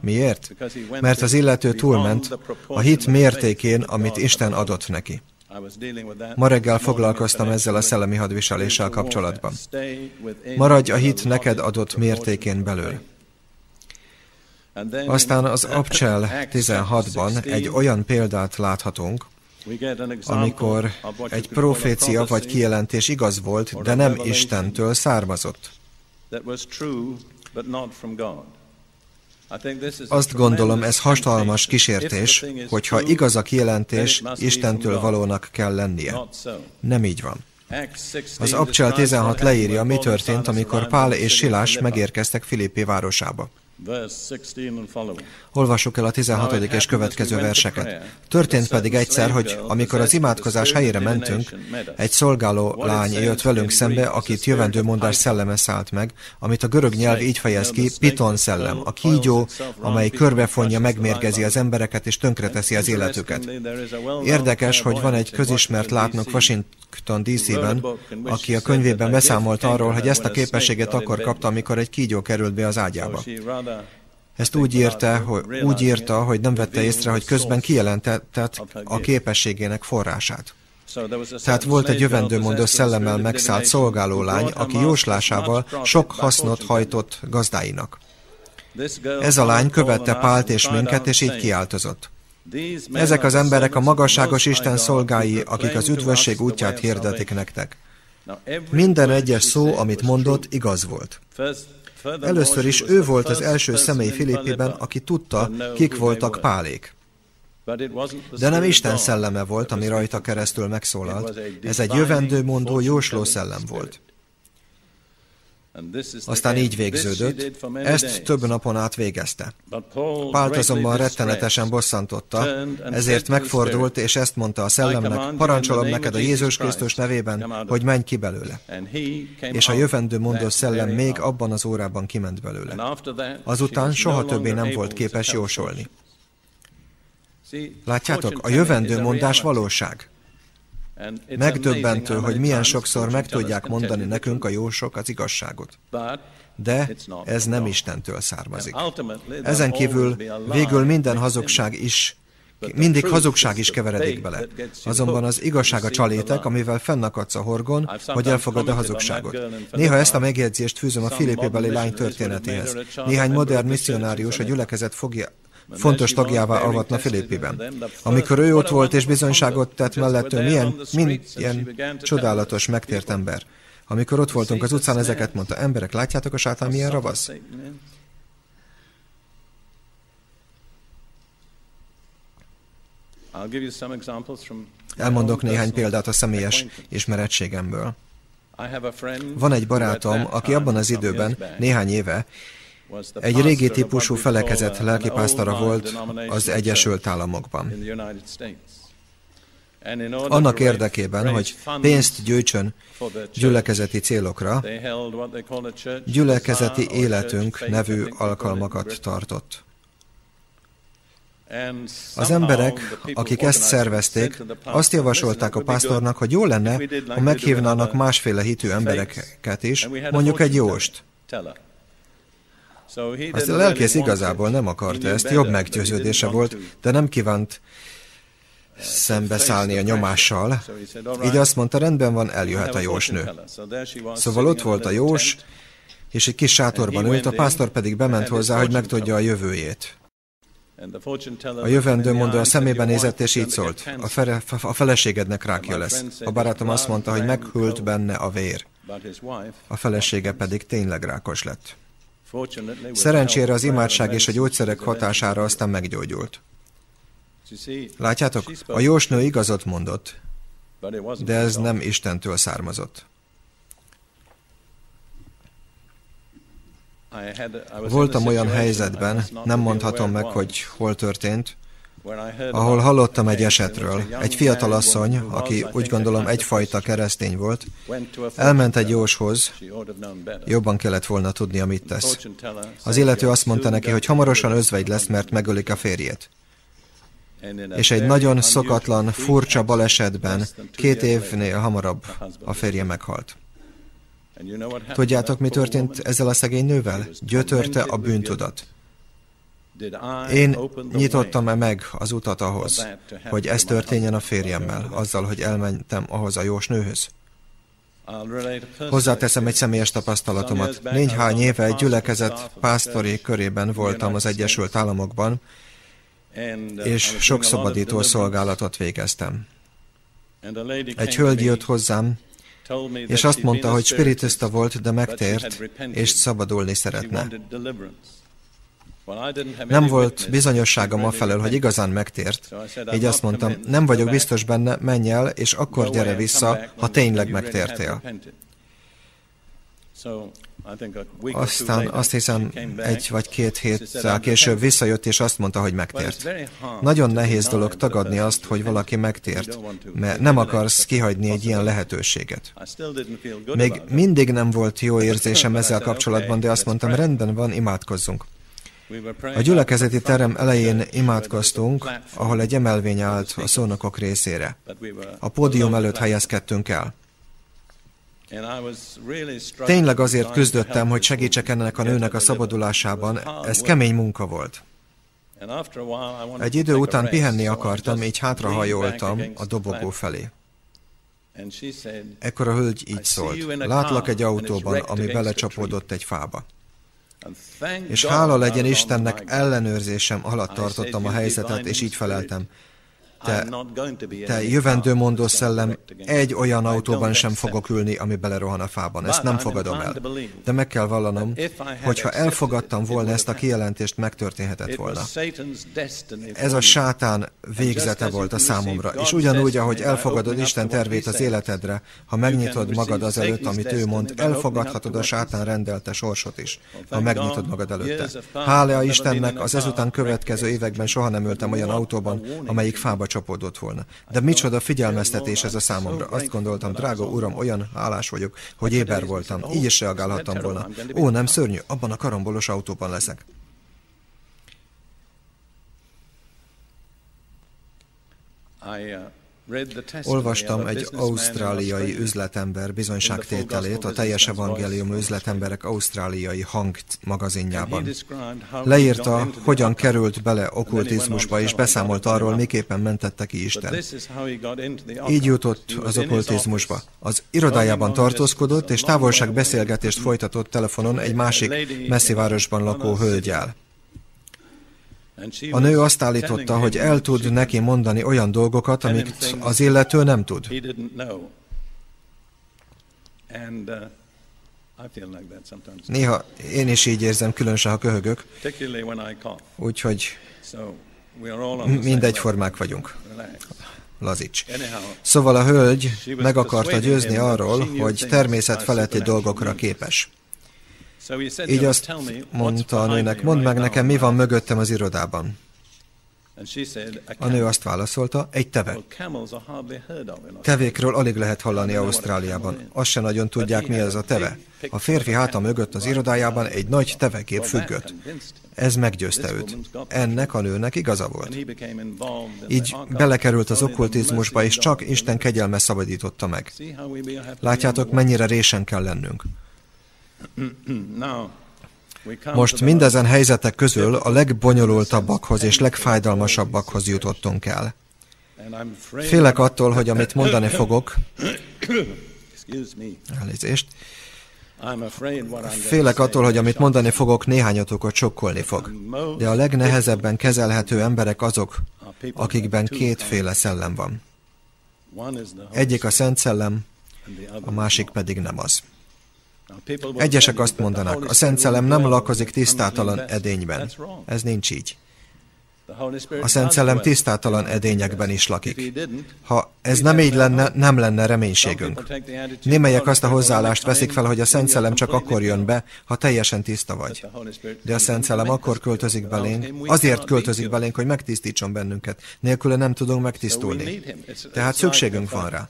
Miért? Mert az illető túlment a hit mértékén, amit Isten adott neki. Ma reggel foglalkoztam ezzel a szellemi hadviseléssel kapcsolatban. Maradj a hit neked adott mértékén belül. Aztán az Abcsel 16-ban egy olyan példát láthatunk, amikor egy profécia vagy kijelentés igaz volt, de nem Istentől származott. Azt gondolom, ez hatalmas kísértés, hogyha igaz a kijelentés, Istentől valónak kell lennie. Nem így van. Az Abcsel 16 leírja, mi történt, amikor Pál és Silás megérkeztek Filippi városába. Olvassuk el a 16. és következő verseket. Történt pedig egyszer, hogy amikor az imádkozás helyére mentünk, egy szolgáló lány jött velünk szembe, akit jövendő mondás szelleme szállt meg, amit a görög nyelv így fejez ki, piton szellem, a kígyó, amely körbefonja, megmérgezi az embereket és tönkreteszi az életüket. Érdekes, hogy van egy közismert látnok Washington DC-ben, aki a könyvében beszámolt arról, hogy ezt a képességet akkor kapta, amikor egy kígyó került be az ágyába. Ezt úgy írta, hogy, úgy írta, hogy nem vette észre, hogy közben kijelentett a képességének forrását. Tehát volt egy jövendőmondó szellemmel megszállt szolgálólány, aki jóslásával sok hasznot hajtott gazdáinak. Ez a lány követte Pált és minket, és így kiáltozott. Ezek az emberek a magasságos Isten szolgái, akik az üdvösség útját hirdetik nektek. Minden egyes szó, amit mondott, igaz volt. Először is ő volt az első személy Filippében, aki tudta, kik voltak pálék. De nem Isten szelleme volt, ami rajta keresztül megszólalt, ez egy jövendőmondó jósló szellem volt. Aztán így végződött, ezt több napon át végezte. Pált azonban rettenetesen bosszantotta, ezért megfordult, és ezt mondta a szellemnek, parancsolom neked a Jézus Krisztus nevében, hogy menj ki belőle. És a jövendő mondó szellem még abban az órában kiment belőle. Azután soha többé nem volt képes jósolni. Látjátok, a jövendő mondás valóság. Megdöbbentő, hogy milyen sokszor meg tudják mondani nekünk a jósok az igazságot. De ez nem Istentől származik. Ezen kívül végül minden hazugság is mindig hazugság is keveredik bele. Azonban az igazság a csalétek, amivel fennakadsz a horgon, hogy elfogad a hazugságot. Néha ezt a megjegyzést fűzöm a Filipébeli lány történetéhez. Néhány modern misszionárius a gyülekezet fogja, fontos tagjává avatna Filippiben. Amikor ő ott volt és bizonyságot tett mellettől, milyen, milyen csodálatos, megtért ember. Amikor ott voltunk az utcán, ezeket mondta, emberek, látjátok a sátán milyen ravasz? Elmondok néhány példát a személyes ismerettségemből. Van egy barátom, aki abban az időben, néhány éve, egy régi típusú felekezet lelkipásztora volt az Egyesült Államokban. Annak érdekében, hogy pénzt gyűjtsön gyülekezeti célokra, gyülekezeti életünk nevű alkalmakat tartott. Az emberek, akik ezt szervezték, azt javasolták a pásztornak, hogy jó lenne, ha meghívnának másféle hitű embereket is, mondjuk egy jóst. Azt a lelkész igazából nem akarta ezt, jobb meggyőződése volt, de nem kívánt szembeszállni a nyomással. Így azt mondta, rendben van, eljöhet a jósnő. Szóval ott volt a jós, és egy kis sátorban ült, a pásztor pedig bement hozzá, hogy megtudja a jövőjét. A jövendő mondó a szemébe nézett, és így szólt, a, fele, a feleségednek rákja lesz. A barátom azt mondta, hogy meghűlt benne a vér. A felesége pedig tényleg rákos lett. Szerencsére az imádság és a gyógyszerek hatására aztán meggyógyult. Látjátok, a jósnő igazat mondott, de ez nem Istentől származott. Voltam olyan helyzetben, nem mondhatom meg, hogy hol történt, ahol hallottam egy esetről. Egy fiatal asszony, aki úgy gondolom egyfajta keresztény volt, elment egy jóshoz, jobban kellett volna tudni, amit tesz. Az illető azt mondta neki, hogy hamarosan özvegy lesz, mert megölik a férjét. És egy nagyon szokatlan, furcsa balesetben két évnél hamarabb a férje meghalt. Tudjátok, mi történt ezzel a szegény nővel? Gyötörte a bűntudat. Én nyitottam-e meg az utat ahhoz, hogy ez történjen a férjemmel, azzal, hogy elmentem ahhoz a jós nőhöz? Hozzáteszem egy személyes tapasztalatomat. Néhány éve egy gyülekezet pásztori körében voltam az Egyesült Államokban, és sok szabadító szolgálatot végeztem. Egy hölgy jött hozzám, és azt mondta, hogy spiritista volt, de megtért, és szabadulni szeretne. Nem volt bizonyosságom afelől, hogy igazán megtért, így azt mondtam, nem vagyok biztos benne, menj el, és akkor gyere vissza, ha tényleg megtértél. Aztán azt hiszem egy vagy két héttel később visszajött, és azt mondta, hogy megtért. Nagyon nehéz dolog tagadni azt, hogy valaki megtért, mert nem akarsz kihagyni egy ilyen lehetőséget. Még mindig nem volt jó érzésem ezzel kapcsolatban, de azt mondtam, rendben van, imádkozzunk. A gyülekezeti terem elején imádkoztunk, ahol egy emelvény állt a szónokok részére. A pódium előtt helyezkedtünk el. Tényleg azért küzdöttem, hogy segítsek ennek a nőnek a szabadulásában, ez kemény munka volt. Egy idő után pihenni akartam, így hátrahajoltam a dobogó felé. Ekkor a hölgy így szólt, látlak egy autóban, ami belecsapódott egy fába. És hála legyen Istennek, ellenőrzésem alatt tartottam a helyzetet, és így feleltem te, te jövendőmondó szellem, egy olyan autóban sem fogok ülni, ami belerohan a fában. Ezt nem fogadom el. De meg kell vallanom, hogyha elfogadtam volna ezt a kijelentést, megtörténhetett volna. Ez a sátán végzete volt a számomra. És ugyanúgy, ahogy elfogadod Isten tervét az életedre, ha megnyitod magad az előtt, amit ő mond, elfogadhatod a sátán rendelte sorsot is, ha megnyitod magad előtte. Hála Istennek, az ezután következő években soha nem ültem olyan autóban, amelyik fába csapódott volna. De micsoda figyelmeztetés ez a számomra. Azt gondoltam, drága uram, olyan hálás vagyok, hogy éber voltam. Így is reagálhattam volna. Ó, nem szörnyű, abban a karambolos autóban leszek. I, uh... Olvastam egy ausztráliai üzletember bizonyságtételét a teljes evangélium üzletemberek ausztráliai hang magazinjában. Leírta, hogyan került bele okkultizmusba, és beszámolt arról, miképpen mentette ki Isten. Így jutott az okkultizmusba. Az irodájában tartózkodott, és távolságbeszélgetést folytatott telefonon egy másik messzi városban lakó hölgyel. A nő azt állította, hogy el tud neki mondani olyan dolgokat, amit az illető nem tud. Néha én is így érzem, különösen ha köhögök. Úgyhogy mindegyformák vagyunk. Lazíts. Szóval a hölgy meg akarta győzni arról, hogy természet feletti dolgokra képes. Így azt mondta a nőnek, mondd meg nekem, mi van mögöttem az irodában. A nő azt válaszolta, egy teve. Tevékről alig lehet hallani Ausztráliában. Azt se nagyon tudják, mi ez a teve. A férfi háta mögött az irodájában egy nagy tevekép függött. Ez meggyőzte őt. Ennek a nőnek igaza volt. Így belekerült az okkultizmusba, és csak Isten kegyelme szabadította meg. Látjátok, mennyire résen kell lennünk. Most mindezen helyzetek közül a legbonyolultabbakhoz és legfájdalmasabbakhoz jutottunk el. Félek attól, hogy amit mondani [coughs] fogok, elnézést, Félek attól, hogy amit mondani fogok, néhányatokat sokkolni fog. De a legnehezebben kezelhető emberek azok, akikben kétféle szellem van. Egyik a Szent Szellem, a másik pedig nem az. Egyesek azt mondanak, a Szent Szellem nem lakozik tisztátalan edényben. Ez nincs így. A Szent Szellem tisztátalan edényekben is lakik. Ha ez nem így lenne, nem lenne reménységünk. Némelyek azt a hozzáállást veszik fel, hogy a Szent Szellem csak akkor jön be, ha teljesen tiszta vagy. De a Szent Szellem akkor költözik belénk, azért költözik belénk, hogy megtisztítson bennünket. Nélküle nem tudunk megtisztulni. Tehát szükségünk van rá.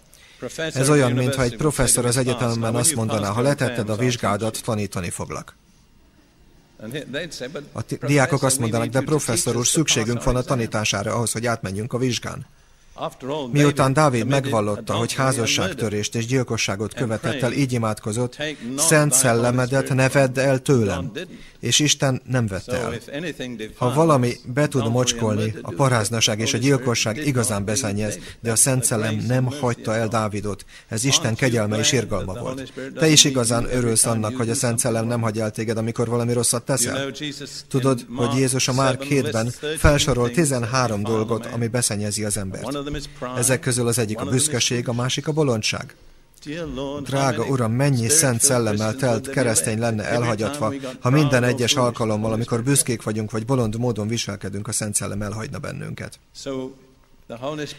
Ez olyan, mintha egy professzor az egyetemben azt mondaná, ha letetted a vizsgádat, tanítani foglak. A diákok azt mondanak, de professzor úr, szükségünk van a tanítására ahhoz, hogy átmenjünk a vizsgán. Miután Dávid megvallotta, hogy házasságtörést és gyilkosságot követett el, így imádkozott, Szent Szellemedet ne vedd el tőlem, és Isten nem vette el. Ha valami be tud mocskolni, a paráznaság és a gyilkosság igazán beszennyez, de a Szent Szellem nem hagyta el Dávidot. Ez Isten kegyelme és irgalma volt. Te is igazán örülsz annak, hogy a Szent Szellem nem hagy el téged, amikor valami rosszat teszel. Tudod, hogy Jézus a Márk 7-ben felsorol 13 dolgot, ami beszennyezi az embert. Ezek közül az egyik a büszkeség, a másik a bolondság. Drága Uram, mennyi szent szellemmel telt keresztény lenne elhagyatva, ha minden egyes alkalommal, amikor büszkék vagyunk, vagy bolond módon viselkedünk, a szent szellem elhagyna bennünket.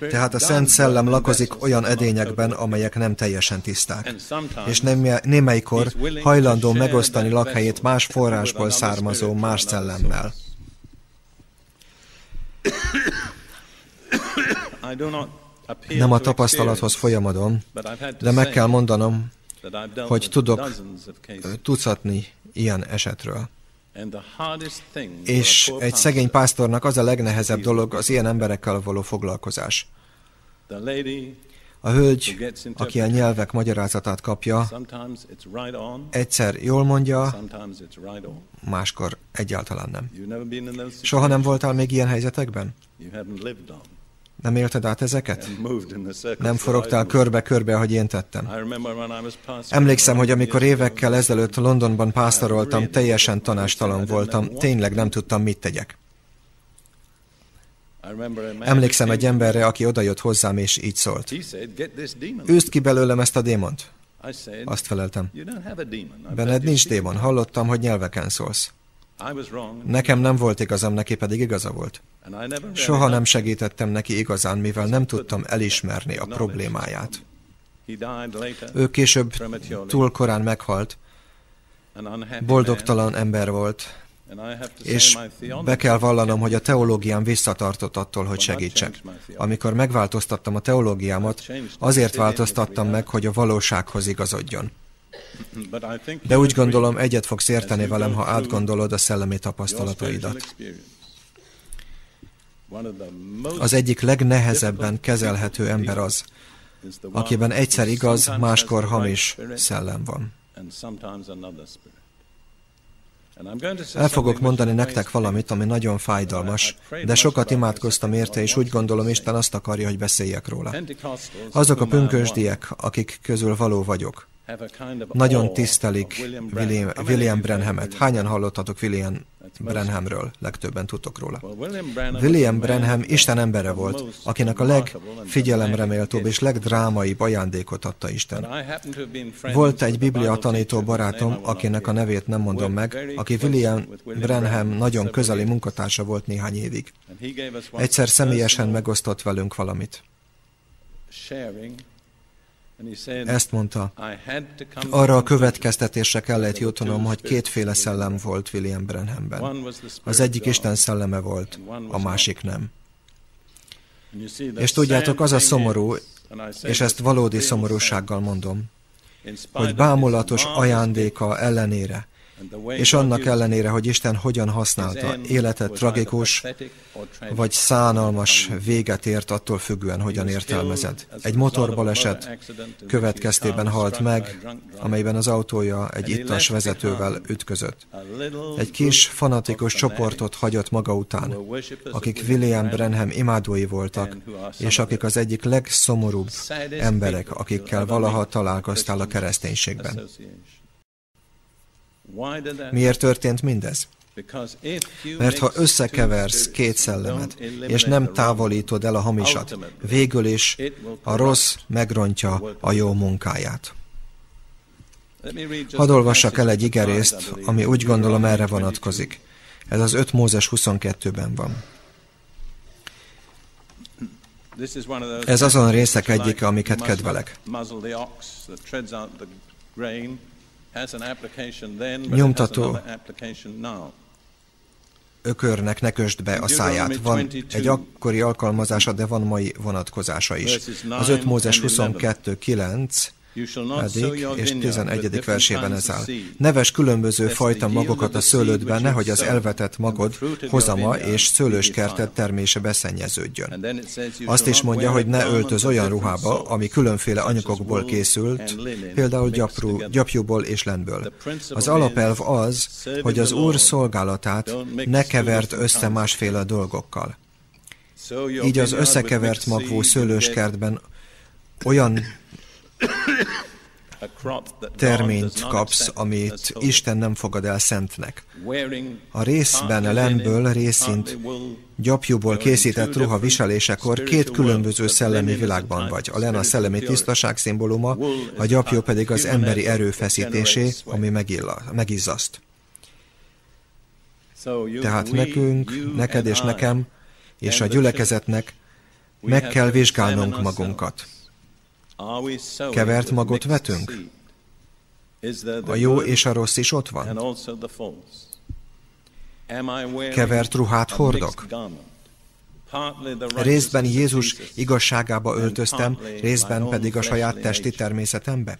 Tehát a Szent Szellem lakozik olyan edényekben, amelyek nem teljesen tiszták, és némelykor hajlandó megosztani lakhelyét más forrásból származó más szellemmel. [coughs] Nem a tapasztalathoz folyamodom, de meg kell mondanom, hogy tudok tucatni ilyen esetről. És egy szegény pásztornak az a legnehezebb dolog az ilyen emberekkel való foglalkozás. A hölgy, aki a nyelvek magyarázatát kapja, egyszer jól mondja, máskor egyáltalán nem. Soha nem voltál még ilyen helyzetekben? Nem élted át ezeket? Nem forogtál körbe-körbe, ahogy én tettem. Emlékszem, hogy amikor évekkel ezelőtt Londonban pásztoroltam, teljesen tanástalan voltam, tényleg nem tudtam, mit tegyek. Emlékszem egy emberre, aki odajött hozzám, és így szólt. Őszt ki belőlem ezt a démont. Azt feleltem. Benned nincs démon, hallottam, hogy nyelveken szólsz. Nekem nem volt igazam, neki pedig igaza volt. Soha nem segítettem neki igazán, mivel nem tudtam elismerni a problémáját. Ő később túl korán meghalt, boldogtalan ember volt, és be kell vallanom, hogy a teológiám visszatartott attól, hogy segítsek. Amikor megváltoztattam a teológiámat, azért változtattam meg, hogy a valósághoz igazodjon. De úgy gondolom, egyet fogsz érteni velem, ha átgondolod a szellemi tapasztalataidat. Az egyik legnehezebben kezelhető ember az, akiben egyszer igaz, máskor hamis szellem van. El fogok mondani nektek valamit, ami nagyon fájdalmas, de sokat imádkoztam érte, és úgy gondolom, Isten azt akarja, hogy beszéljek róla. Azok a pünkösdiek, akik közül való vagyok, nagyon tisztelik William, William Branhamet. Hányan hallottatok William Branhamről? Legtöbben tudtok róla. William Branham Isten embere volt, akinek a legfigyelemreméltóbb és legdrámaibb ajándékot adta Isten. Volt egy biblia tanító barátom, akinek a nevét nem mondom meg, aki William Branham nagyon közeli munkatársa volt néhány évig. Egyszer személyesen megosztott velünk valamit. Ezt mondta, arra a következtetésre kellett jutnom, hogy kétféle szellem volt William Branhamben. Az egyik Isten szelleme volt, a másik nem. És tudjátok, az a szomorú, és ezt valódi szomorúsággal mondom, hogy bámulatos ajándéka ellenére, és annak ellenére, hogy Isten hogyan használta, életet tragikus vagy szánalmas véget ért attól függően, hogyan értelmezed. Egy motorbaleset következtében halt meg, amelyben az autója egy ittas vezetővel ütközött. Egy kis fanatikus csoportot hagyott maga után, akik William Branham imádói voltak, és akik az egyik legszomorúbb emberek, akikkel valaha találkoztál a kereszténységben. Miért történt mindez? Mert ha összekeversz két szellemet, és nem távolítod el a hamisat, végül is a rossz megrontja a jó munkáját. Hadd olvassak el egy igerészt, ami úgy gondolom erre vonatkozik. Ez az 5 Mózes 22-ben van. Ez azon a részek egyike, amiket kedvelek. Nyomtató ökörnek ne kösd be a száját. Van egy akkori alkalmazása, de van mai vonatkozása is. Az 5 Mózes 22.9 eddig, és 11. versében ez áll. Neves különböző fajta magokat a szőlődben, nehogy az elvetett magod hozama és szőlőskertet termése beszennyeződjön. Azt is mondja, hogy ne öltöz olyan ruhába, ami különféle anyagokból készült, például gyapru, gyapjúból és lenből. Az alapelv az, hogy az Úr szolgálatát ne kevert össze másféle dolgokkal. Így az összekevert magvú szőlőskertben olyan terményt kapsz, amit Isten nem fogad el szentnek. A részben lemből részint gyapjúból készített ruha viselésekor két különböző szellemi világban vagy. A len a szellemi tisztaság szimbóluma, a gyapjú pedig az emberi erőfeszítésé, ami megilla, megizzaszt. Tehát nekünk, neked és nekem, és a gyülekezetnek meg kell vizsgálnunk magunkat. Kevert magot vetünk? A jó és a rossz is ott van? Kevert ruhát hordok? Részben Jézus igazságába öltöztem, részben pedig a saját testi természetembe?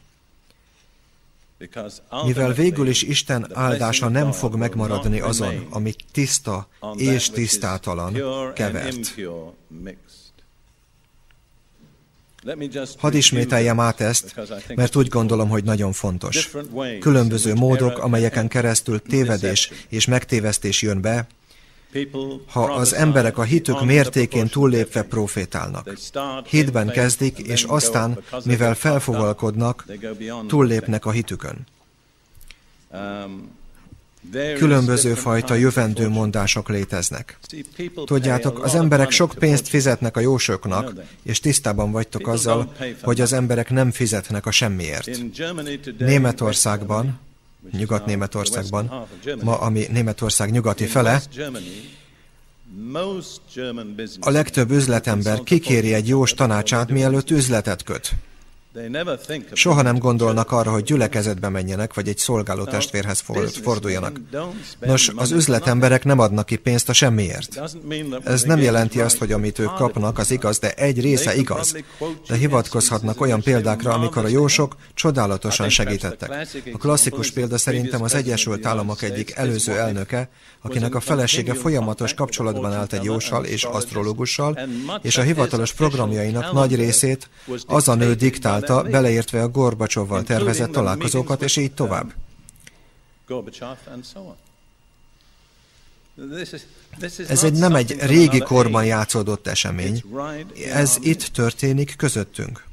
Mivel végül is Isten áldása nem fog megmaradni azon, amit tiszta és tisztátalan kevert. Hadd ismételjem át ezt, mert úgy gondolom, hogy nagyon fontos. Különböző módok, amelyeken keresztül tévedés és megtévesztés jön be, ha az emberek a hitük mértékén túllépve profétálnak. Hitben kezdik, és aztán, mivel felfogalkodnak, túllépnek a hitükön. Különböző fajta jövendő mondások léteznek. Tudjátok, az emberek sok pénzt fizetnek a jósoknak, és tisztában vagytok azzal, hogy az emberek nem fizetnek a semmiért. Németországban, Nyugat-Németországban, ma ami Németország nyugati fele, a legtöbb üzletember kikéri egy jós tanácsát, mielőtt üzletet köt. Soha nem gondolnak arra, hogy gyülekezetbe menjenek, vagy egy szolgáló testvérhez forduljanak. Nos, az üzletemberek nem adnak ki pénzt a semmiért. Ez nem jelenti azt, hogy amit ők kapnak, az igaz, de egy része igaz. De hivatkozhatnak olyan példákra, amikor a jósok csodálatosan segítettek. A klasszikus példa szerintem az Egyesült Államok egyik előző elnöke, akinek a felesége folyamatos kapcsolatban állt egy jósal és asztrológussal, és a hivatalos programjainak nagy részét az a nő diktálta, beleértve a Gorbacsovval tervezett találkozókat, és így tovább. Ez egy nem egy régi korban játszódott esemény, ez itt történik közöttünk.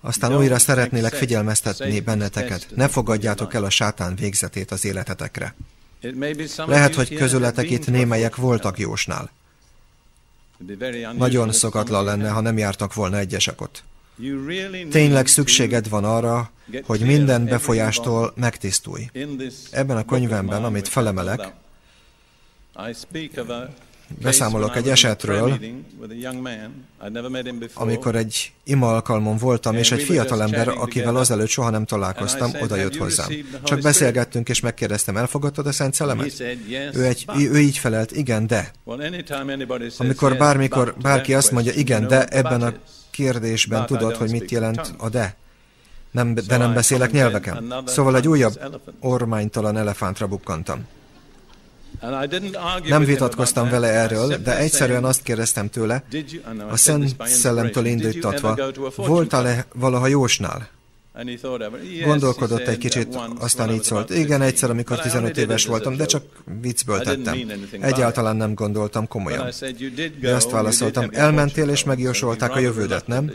Aztán újra szeretnélek figyelmeztetni benneteket. Ne fogadjátok el a sátán végzetét az életetekre. Lehet, hogy közületek itt némelyek voltak Jósnál. Nagyon szokatlan lenne, ha nem jártak volna egyesek ott. Tényleg szükséged van arra, hogy minden befolyástól megtisztulj. Ebben a könyvemben, amit felemelek, Beszámolok egy esetről, amikor egy ima alkalmon voltam, és egy fiatalember, akivel azelőtt soha nem találkoztam, odajött hozzám. Csak beszélgettünk, és megkérdeztem, elfogadtad a Szent Szelemet? Ő, egy, ő így felelt, igen, de. Amikor bármikor bárki azt mondja, igen, de, ebben a kérdésben tudod, hogy mit jelent a de. Nem, de nem beszélek nyelveken. Szóval egy újabb ormánytalan elefántra bukkantam. Nem vitatkoztam vele erről, de egyszerűen azt kérdeztem tőle, a Szent Szellemtől indítatva, voltál-e valaha Jósnál? Gondolkodott egy kicsit, aztán így szólt. Igen, egyszer, amikor 15 éves voltam, de csak viccből tettem. Egyáltalán nem gondoltam komolyan. De azt válaszoltam, elmentél és megjósolták a jövődet, nem?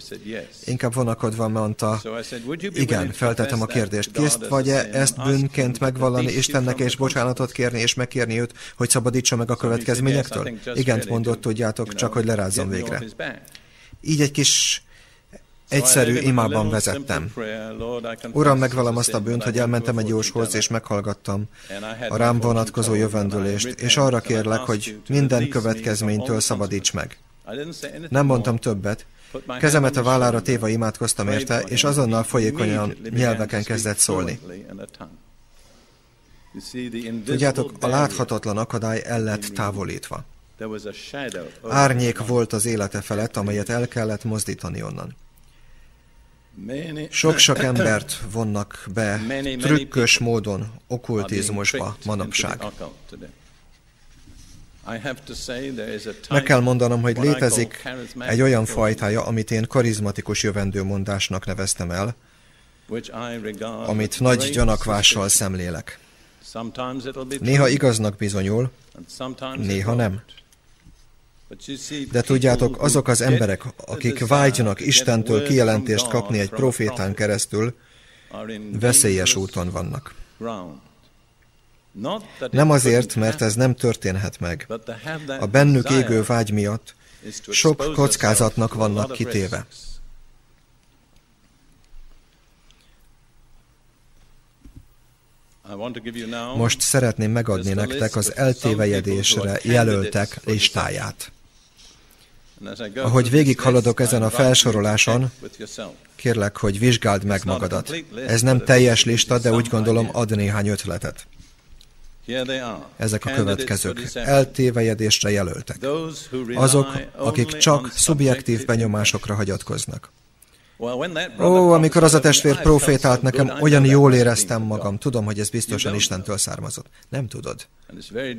Inkább vonakodva mondta, igen, feltettem a kérdést. Kész vagy-e ezt bűnként megvallani Istennek és bocsánatot kérni és megkérni őt, hogy szabadítsa meg a következményektől? Igent mondott, tudjátok, csak hogy lerázzon végre. Így egy kis egyszerű imában vezettem. Uram, megvalom azt a bűnt, hogy elmentem egy jóshoz, és meghallgattam a rám vonatkozó jövendőlést, és arra kérlek, hogy minden következménytől szabadíts meg. Nem mondtam többet, Kezemet a vállára téva imádkoztam érte, és azonnal folyékonyan nyelveken kezdett szólni. Tudjátok, a láthatatlan akadály el lett távolítva. Árnyék volt az élete felett, amelyet el kellett mozdítani onnan. Sok-sok embert vonnak be trükkös módon okkultizmusba manapság. Meg kell mondanom, hogy létezik egy olyan fajtája, amit én karizmatikus jövendőmondásnak neveztem el, amit nagy gyanakvással szemlélek. Néha igaznak bizonyul, néha nem. De tudjátok, azok az emberek, akik vágynak Istentől kijelentést kapni egy profétán keresztül, veszélyes úton vannak. Nem azért, mert ez nem történhet meg. A bennük égő vágy miatt sok kockázatnak vannak kitéve. Most szeretném megadni nektek az eltévejedésre jelöltek listáját. Ahogy végighaladok ezen a felsoroláson, kérlek, hogy vizsgáld meg magadat. Ez nem teljes lista, de úgy gondolom ad néhány ötletet. Ezek a következők. Eltévejedésre jelöltek. Azok, akik csak szubjektív benyomásokra hagyatkoznak. Ó, amikor az a testvér profétált nekem, olyan jól éreztem magam. Tudom, hogy ez biztosan Istentől származott. Nem tudod.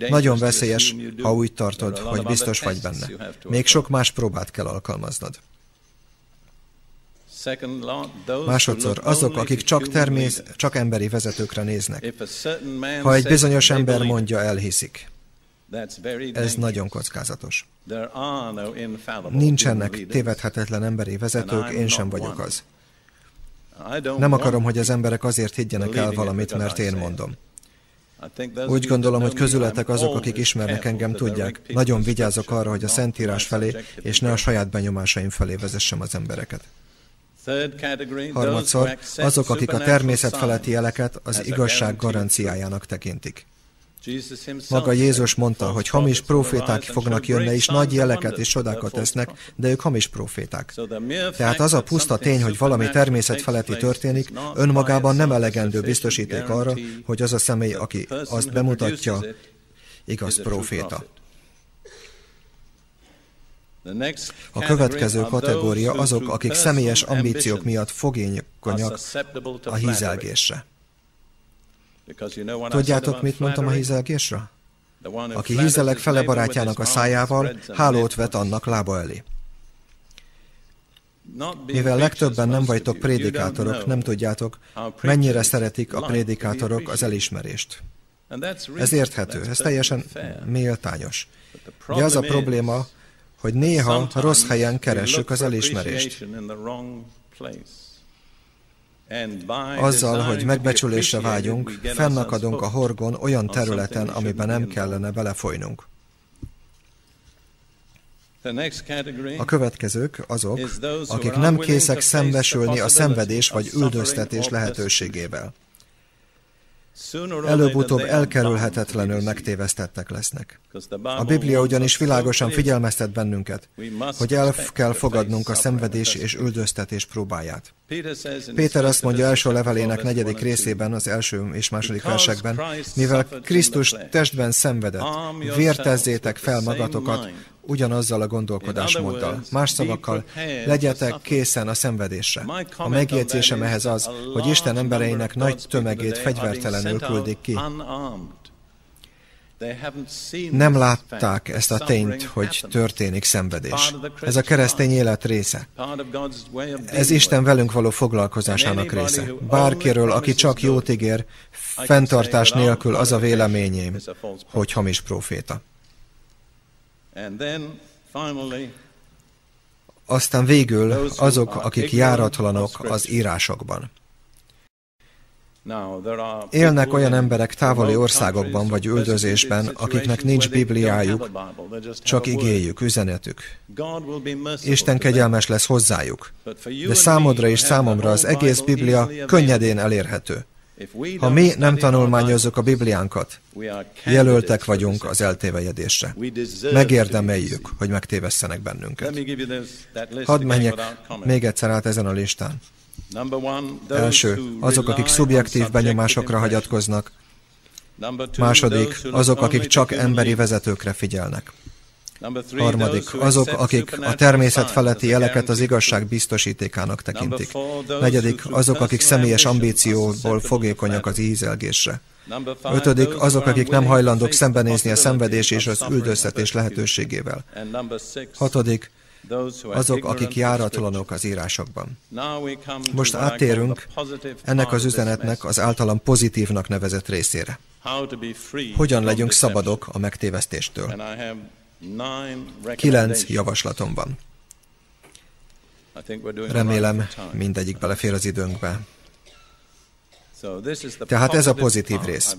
Nagyon veszélyes, ha úgy tartod, hogy biztos vagy benne. Még sok más próbát kell alkalmaznod. Másodszor, azok, akik csak termész, csak emberi vezetőkre néznek. Ha egy bizonyos ember mondja, elhiszik. Ez nagyon kockázatos. Nincsenek tévedhetetlen emberi vezetők, én sem vagyok az. Nem akarom, hogy az emberek azért higgyenek el valamit, mert én mondom. Úgy gondolom, hogy közületek azok, akik ismernek engem, tudják. Nagyon vigyázok arra, hogy a Szentírás felé, és ne a saját benyomásaim felé vezessem az embereket. Harmadszor, azok, akik a természet feletti jeleket az igazság garanciájának tekintik. Maga Jézus mondta, hogy hamis proféták fognak jönni, és nagy jeleket és csodákat tesznek, de ők hamis proféták. Tehát az a puszta tény, hogy valami természet feletti történik, önmagában nem elegendő biztosíték arra, hogy az a személy, aki azt bemutatja, igaz proféta. A következő kategória azok, akik személyes ambíciók miatt fogénykonyak a hízelgésre. Tudjátok, mit mondtam a hízelgésre? Aki hízelek fele barátjának a szájával, hálót vet annak lába elé. Mivel legtöbben nem vagytok prédikátorok, nem tudjátok, mennyire szeretik a prédikátorok az elismerést. Ez érthető, ez teljesen méltányos. De az a probléma, hogy néha rossz helyen keressük az elismerést. Azzal, hogy megbecsülésre vágyunk, fennakadunk a horgon olyan területen, amiben nem kellene belefolynunk. A következők azok, akik nem készek szembesülni a szenvedés vagy üldöztetés lehetőségével előbb-utóbb elkerülhetetlenül megtévesztettek lesznek. A Biblia ugyanis világosan figyelmeztet bennünket, hogy el kell fogadnunk a szenvedés és üldöztetés próbáját. Péter azt mondja első levelének negyedik részében, az első és második versekben, mivel Krisztus testben szenvedett, vértezzétek fel magatokat ugyanazzal a gondolkodásmóddal. Más szavakkal, legyetek készen a szenvedésre. A megjegyzésem ehhez az, hogy Isten embereinek nagy tömegét fegyvertelenül küldik ki. Nem látták ezt a tényt, hogy történik szenvedés. Ez a keresztény élet része. Ez Isten velünk való foglalkozásának része. Bárkiről, aki csak jót ígér, fenntartás nélkül az a véleményém, hogy hamis proféta. Aztán végül azok, akik járatlanok az írásokban. Élnek olyan emberek távoli országokban vagy üldözésben, akiknek nincs Bibliájuk, csak igéjük, üzenetük. Isten kegyelmes lesz hozzájuk. De számodra és számomra az egész Biblia könnyedén elérhető. Ha mi nem tanulmányozzuk a Bibliánkat, jelöltek vagyunk az eltévejedésre. Megérdemeljük, hogy megtévesszenek bennünket. Hadd menjek még egyszer át ezen a listán. Első, azok, akik szubjektív benyomásokra hagyatkoznak. Második, azok, akik csak emberi vezetőkre figyelnek. Harmadik, azok, akik a természet feletti jeleket az igazság biztosítékának tekintik. Negyedik, azok, akik személyes ambícióból fogékonyak az ízelgésre. Ötödik, azok, akik nem hajlandók szembenézni a szenvedés és az üldöztetés lehetőségével. Hatodik, azok, akik járatlanok az írásokban. Most áttérünk ennek az üzenetnek az általam pozitívnak nevezett részére. Hogyan legyünk szabadok a megtévesztéstől? Kilenc javaslatom van. Remélem, mindegyik belefér az időnkbe. Tehát ez a pozitív rész.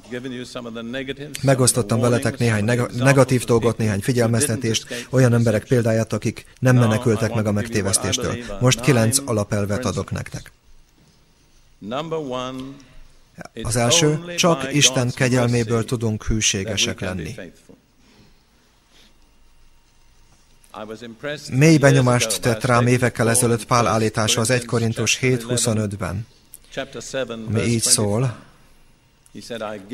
Megosztottam veletek néhány negatív dolgot, néhány figyelmeztetést, olyan emberek példáját, akik nem menekültek meg a megtévesztéstől. Most kilenc alapelvet adok nektek. Az első, csak Isten kegyelméből tudunk hűségesek lenni. Mély benyomást tett rám évekkel ezelőtt Pál állítása az 1 Korintus 7.25-ben, ami így szól,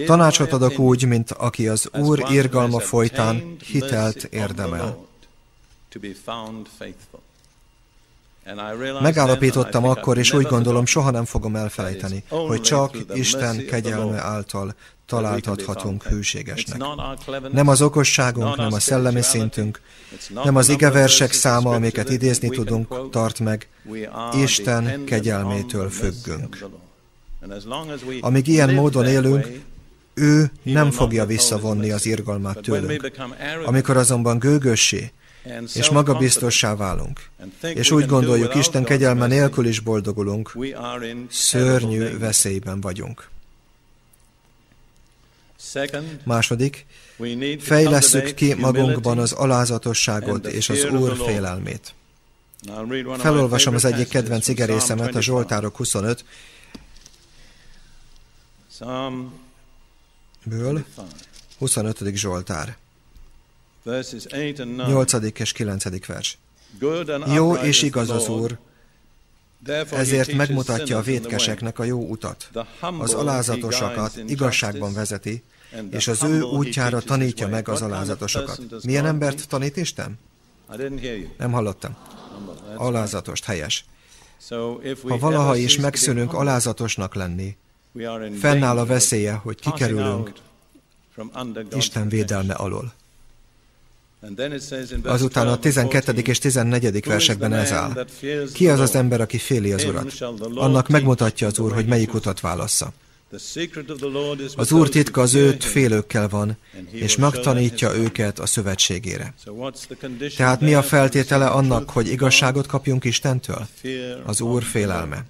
Tanácsot adok úgy, mint aki az Úr irgalma folytán hitelt érdemel. Megállapítottam akkor, és úgy gondolom, soha nem fogom elfelejteni, hogy csak Isten kegyelme által találtathatunk hűségesnek. Nem az okosságunk, nem a szellemi szintünk, nem az igeversek száma, amiket idézni tudunk, tart meg. Isten kegyelmétől függünk. Amíg ilyen módon élünk, ő nem fogja visszavonni az irgalmát tőlünk. Amikor azonban gőgössé és magabiztossá válunk, és úgy gondoljuk, Isten kegyelme nélkül is boldogulunk, szörnyű veszélyben vagyunk. Második, fejlesszük ki magunkban az alázatosságot és az Úr félelmét. Felolvasom az egyik kedvenc igerészemet, a Zsoltárok 25, ből 25. Zsoltár. 8. és 9. vers. Jó és igaz az Úr, ezért megmutatja a védkeseknek a jó utat. Az alázatosakat igazságban vezeti, és az ő útjára tanítja meg az alázatosokat. Milyen embert tanít Isten? Nem hallottam. Alázatost, helyes. Ha valaha is megszűnünk alázatosnak lenni, fennáll a veszélye, hogy kikerülünk Isten védelme alól. Azután a 12. és 14. versekben ez áll. Ki az az ember, aki féli az Urat? Annak megmutatja az Úr, hogy melyik utat válassza. Az Úr titka az őt félőkkel van, és megtanítja őket a szövetségére. Tehát mi a feltétele annak, hogy igazságot kapjunk Istentől? Az Úr félelme.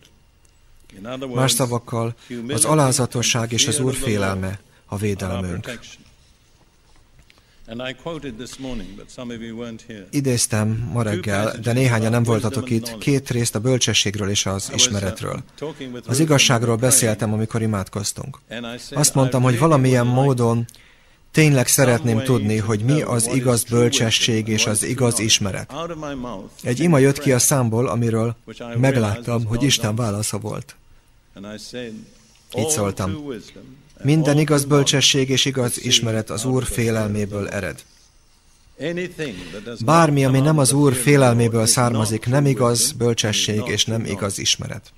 Más szavakkal, az alázatosság és az Úr félelme a védelmünk. Idéztem ma reggel, de néhányan nem voltatok itt, két részt a bölcsességről és az ismeretről. Az igazságról beszéltem, amikor imádkoztunk. Azt mondtam, hogy valamilyen módon Tényleg szeretném tudni, hogy mi az igaz bölcsesség és az igaz ismeret. Egy ima jött ki a számból, amiről megláttam, hogy Isten válasza volt. Így szóltam. Minden igaz bölcsesség és igaz ismeret az Úr félelméből ered. Bármi, ami nem az Úr félelméből származik, nem igaz bölcsesség és nem igaz ismeret.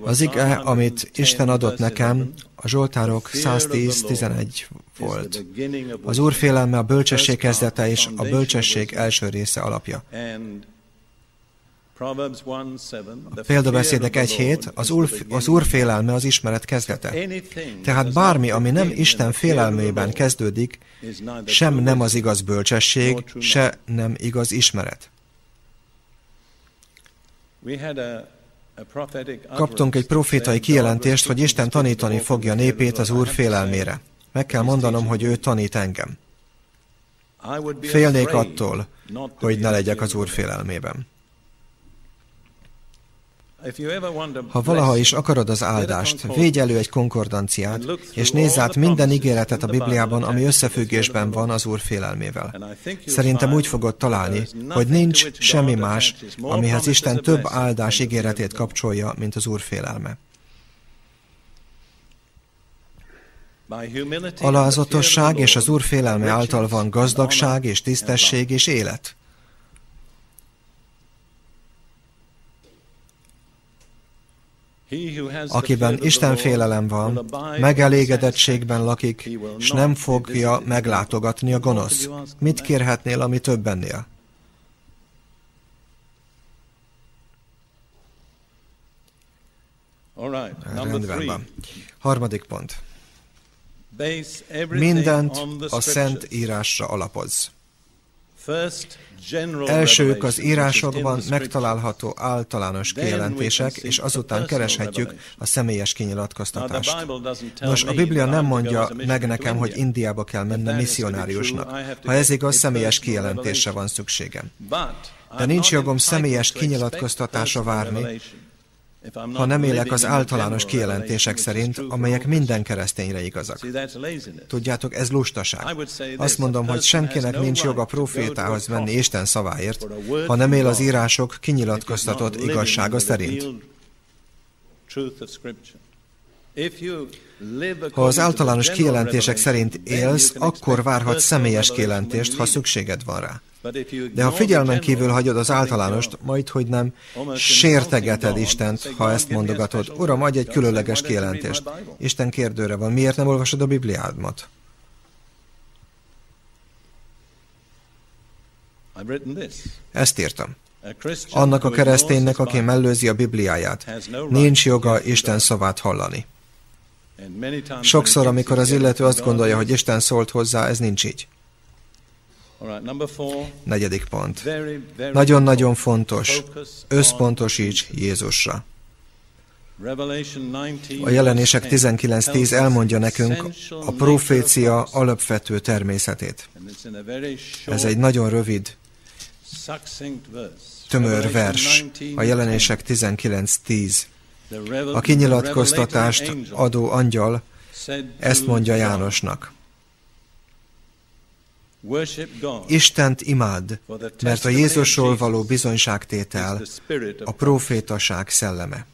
Az ige, amit Isten adott nekem, a Zsoltárok 110-11 volt. Az Úr félelme a bölcsesség kezdete és a bölcsesség első része alapja. A példabeszédek egy hét, az úr, az úr félelme az ismeret kezdete. Tehát bármi, ami nem Isten félelmében kezdődik, sem nem az igaz bölcsesség, se nem igaz ismeret. Kaptunk egy profétai kijelentést, hogy Isten tanítani fogja népét az Úr félelmére. Meg kell mondanom, hogy ő tanít engem. Félnék attól, hogy ne legyek az Úr félelmében. Ha valaha is akarod az áldást, védj elő egy konkordanciát, és nézz át minden ígéretet a Bibliában, ami összefüggésben van az Úr félelmével. Szerintem úgy fogod találni, hogy nincs semmi más, amihez Isten több áldás ígéretét kapcsolja, mint az Úr félelme. Alázatosság és az Úr félelme által van gazdagság és tisztesség és élet. Akiben Isten félelem van, megelégedettségben lakik, és nem fogja meglátogatni a gonosz. Mit kérhetnél, ami többennél? Rendben van. Harmadik pont. Mindent a Szent Írásra alapoz. Elsők az írásokban megtalálható általános kijelentések, és azután kereshetjük a személyes kinyilatkoztatást. Nos, a Biblia nem mondja meg nekem, hogy Indiába kell mennem misszionáriusnak. Ha ez igaz, személyes kijelentésre van szükségem. De nincs jogom személyes kinyilatkoztatásra várni, ha nem élek az általános kijelentések szerint, amelyek minden keresztényre igazak. Tudjátok, ez lustaság. Azt mondom, hogy senkinek nincs joga profétához menni Isten szaváért, ha nem él az írások kinyilatkoztatott igazsága szerint. Ha az általános kijelentések szerint élsz, akkor várhatsz személyes kijelentést, ha szükséged van rá. De ha figyelmen kívül hagyod az általánost, majd hogy nem, sértegeted Istent, ha ezt mondogatod. Uram, adj egy különleges kijelentést. Isten kérdőre van. Miért nem olvasod a Bibliádmat? Ezt írtam. Annak a kereszténynek, aki mellőzi a Bibliáját, nincs joga Isten szavát hallani. Sokszor, amikor az illető azt gondolja, hogy Isten szólt hozzá, ez nincs így. Negyedik pont. Nagyon-nagyon fontos. Összpontosíts Jézusra. A jelenések 19.10 elmondja nekünk a profécia alapvető természetét. Ez egy nagyon rövid, tömör vers. A jelenések 19.10. A kinyilatkoztatást adó angyal ezt mondja Jánosnak. Istent imád, mert a Jézusról való bizonyságtétel a profétaság szelleme.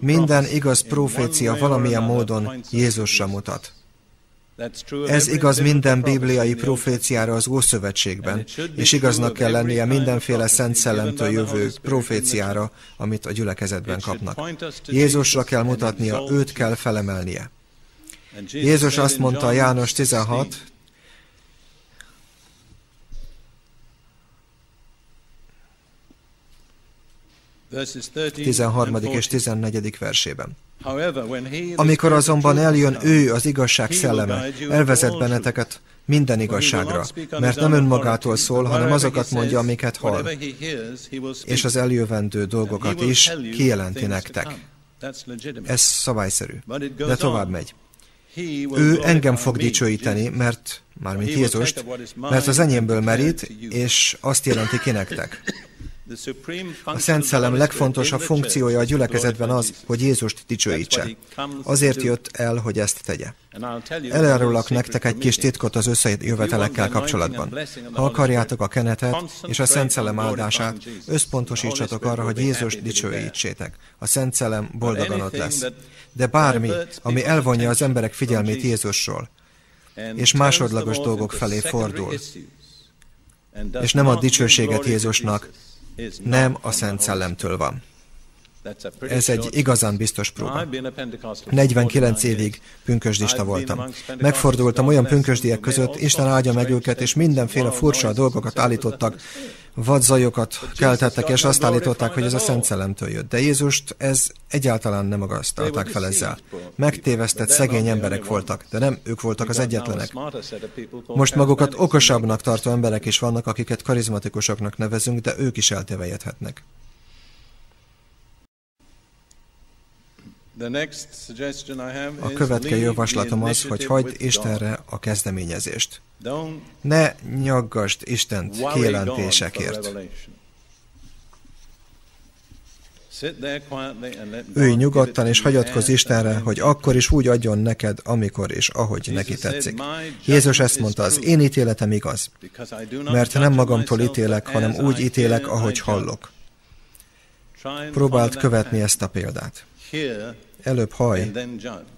Minden igaz profécia valamilyen módon Jézusra mutat. Ez igaz minden bibliai proféciára az Ószövetségben, és igaznak kell lennie mindenféle Szent Szellemtől jövő proféciára, amit a gyülekezetben kapnak. Jézusra kell mutatnia, őt kell felemelnie. Jézus azt mondta János 16, 13. és 14. versében. Amikor azonban eljön ő, az igazság szelleme, elvezet benneteket minden igazságra, mert nem önmagától szól, hanem azokat mondja, amiket hall, és az eljövendő dolgokat is kijelenti nektek. Ez szabályszerű, de tovább megy. Ő engem fog dicsőíteni, mert, mármint Jézust, mert az enyémből merít, és azt jelenti ki nektek. [coughs] A Szent Szellem legfontosabb funkciója a gyülekezetben az, hogy Jézust dicsőítse. Azért jött el, hogy ezt tegye. Elárulok nektek egy kis titkot az összejövetelekkel kapcsolatban. Ha akarjátok a kenetet és a Szent Szellem áldását, összpontosítsatok arra, hogy Jézust dicsőítsétek. A Szent Szellem boldogan ott lesz. De bármi, ami elvonja az emberek figyelmét Jézusról, és másodlagos dolgok felé fordul, és nem ad dicsőséget Jézusnak, nem a Szent Szellemtől van. Ez egy igazán biztos próba. 49 évig pünkösdista voltam. Megfordultam olyan pünkösdiek között, Isten áldja meg őket, és mindenféle furcsa dolgokat állítottak, vadzajokat keltettek, és azt állították, hogy ez a Szent Szellemtől jött. De Jézust ez egyáltalán nem magasztalták fel ezzel. Megtévesztett szegény emberek voltak, de nem ők voltak az egyetlenek. Most magukat okosabbnak tartó emberek is vannak, akiket karizmatikusoknak nevezünk, de ők is eltévejedhetnek. A következő javaslatom az, hogy hagyd Istenre a kezdeményezést. Ne nyaggasd Istent kijelentésekért. Ülj nyugodtan és hagyatkozz Istenre, hogy akkor is úgy adjon neked, amikor és ahogy neki tetszik. Jézus ezt mondta, az én ítéletem igaz, mert nem magamtól ítélek, hanem úgy ítélek, ahogy hallok. Próbáld követni ezt a példát. Előbb haj,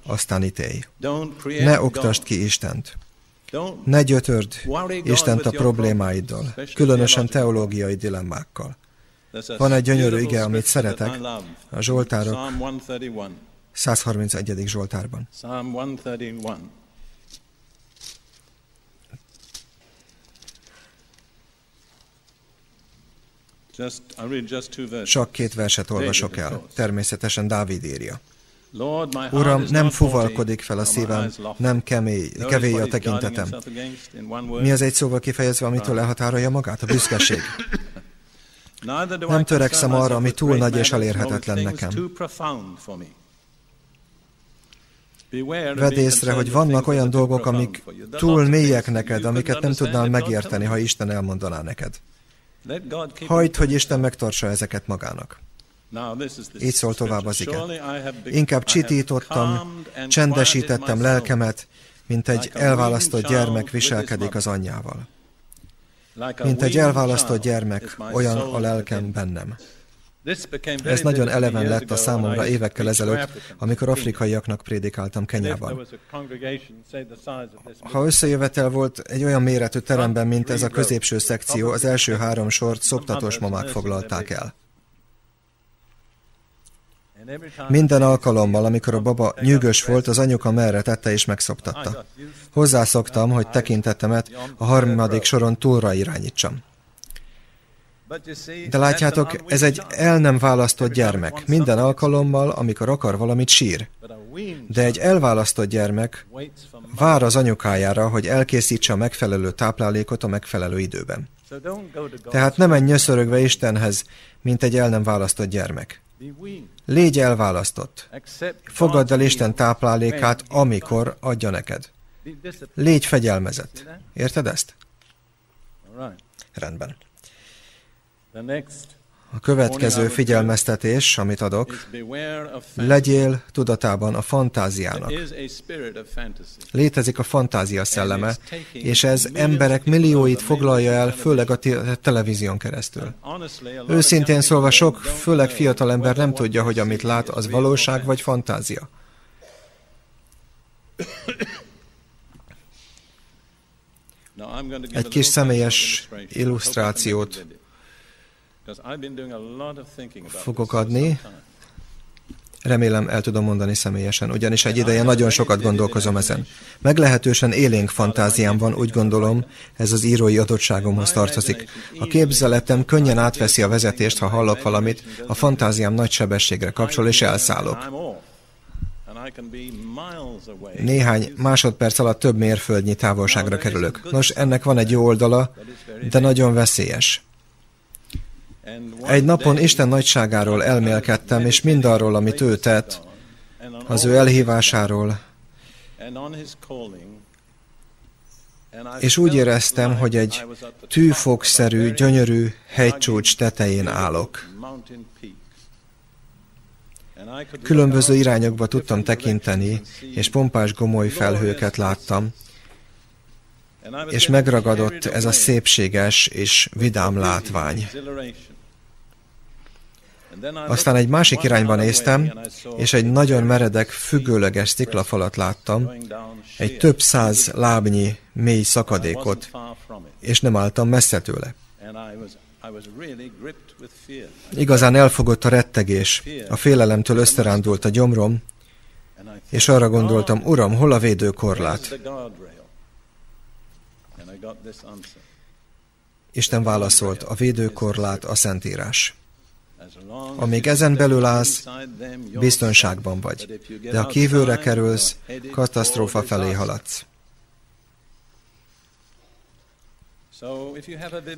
aztán ítélj. Ne oktasd ki Istent. Ne gyötörd Istent a problémáiddal, különösen teológiai dilemmákkal. Van egy gyönyörű ige, amit szeretek, a Zsoltárok 131. Zsoltárban. Csak két verset olvasok el. Természetesen Dávid írja. Uram, nem fuvalkodik fel a szívem, nem kemély, kevély a tekintetem. Mi az egy szóval kifejezve, amitől elhatárolja magát? A büszkeség. [laughs] Nem törekszem arra, ami túl nagy és elérhetetlen nekem. Vedd észre, hogy vannak olyan dolgok, amik túl mélyek neked, amiket nem tudnál megérteni, ha Isten elmondaná neked. Hagyd, hogy Isten megtartsa ezeket magának. Így szól tovább az ige. Inkább csitítottam, csendesítettem lelkemet, mint egy elválasztott gyermek viselkedik az anyjával. Mint egy elválasztott gyermek, olyan a lelkem bennem. Ez nagyon eleven lett a számomra évekkel ezelőtt, amikor afrikaiaknak prédikáltam Kenyában. Ha összejövetel volt egy olyan méretű teremben, mint ez a középső szekció, az első három sort szoptatós mamák foglalták el. Minden alkalommal, amikor a baba nyűgös volt, az anyuka merre tette és megszoptatta. Hozzászoktam, hogy tekintetemet a harmadik soron túlra irányítsam. De látjátok, ez egy el nem választott gyermek. Minden alkalommal, amikor akar valamit sír. De egy elválasztott gyermek vár az anyukájára, hogy elkészítse a megfelelő táplálékot a megfelelő időben. Tehát nem menj nyöszörögve Istenhez, mint egy el nem választott gyermek. Légy elválasztott. Fogadd el Isten táplálékát, amikor adja neked. Légy fegyelmezett. Érted ezt? Rendben. A következő figyelmeztetés, amit adok, legyél tudatában a fantáziának. Létezik a fantázia szelleme, és ez emberek millióit foglalja el, főleg a televízión keresztül. Őszintén szólva sok, főleg fiatal ember nem tudja, hogy amit lát, az valóság vagy fantázia. Egy kis személyes illusztrációt fogok adni. Remélem el tudom mondani személyesen, ugyanis egy ideje nagyon sokat gondolkozom ezen. Meglehetősen élénk fantáziám van, úgy gondolom, ez az írói adottságomhoz tartozik. A képzeletem könnyen átveszi a vezetést, ha hallok valamit, a fantáziám nagy sebességre kapcsol, és elszállok. Néhány másodperc alatt több mérföldnyi távolságra kerülök. Nos, ennek van egy jó oldala, de nagyon veszélyes. Egy napon Isten nagyságáról elmélkedtem, és mindarról, amit ő tett, az ő elhívásáról, és úgy éreztem, hogy egy tűfogszerű, gyönyörű hegycsúcs tetején állok. Különböző irányokba tudtam tekinteni, és pompás gomoly felhőket láttam, és megragadott ez a szépséges és vidám látvány. Aztán egy másik irányba néztem, és egy nagyon meredek, függőleges sziklafalat láttam, egy több száz lábnyi mély szakadékot, és nem álltam messze tőle. Igazán elfogott a rettegés, a félelemtől összerándult a gyomrom, és arra gondoltam, Uram, hol a védőkorlát? Isten válaszolt, a védőkorlát a Szentírás. Amíg ezen belül állsz, biztonságban vagy, de ha kívülre kerülsz, katasztrófa felé haladsz.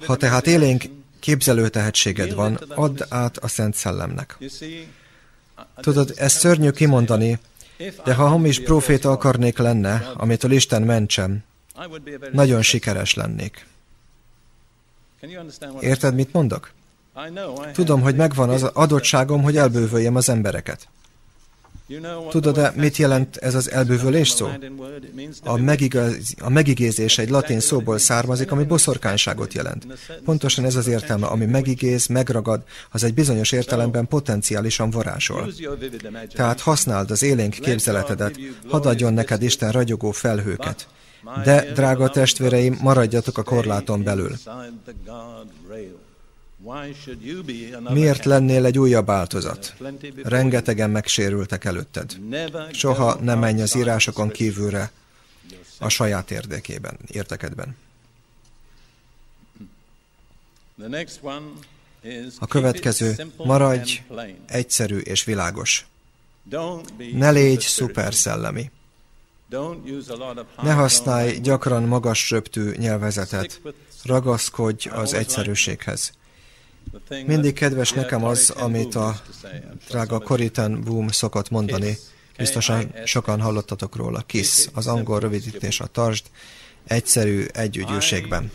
Ha tehát élénk képzelő tehetséged van, add át a Szent Szellemnek. Tudod, ez szörnyű kimondani, de ha hamis proféta akarnék lenne, amitől Isten mentsem, nagyon sikeres lennék. Érted, mit mondok? Tudom, hogy megvan az adottságom, hogy elbővöljem az embereket. Tudod-e, mit jelent ez az elbűvölés szó? A, megigaz, a megigézés egy latin szóból származik, ami boszorkányságot jelent. Pontosan ez az értelme, ami megigéz, megragad, az egy bizonyos értelemben potenciálisan varázsol. Tehát használd az élénk képzeletedet, hadd adjon neked Isten ragyogó felhőket. De, drága testvéreim, maradjatok a korláton belül. Miért lennél egy újabb áltozat? Rengetegen megsérültek előtted. Soha nem menj az írásokon kívülre a saját érdekében, értekedben. A következő, maradj egyszerű és világos. Ne légy szuperszellemi. Ne használj gyakran magas röptű nyelvezetet, ragaszkodj az egyszerűséghez. Mindig kedves nekem az, amit a drága Coritan Boom szokott mondani. Biztosan sokan hallottatok róla. KISS, az angol rövidítés a tartsd, egyszerű együgyűségben.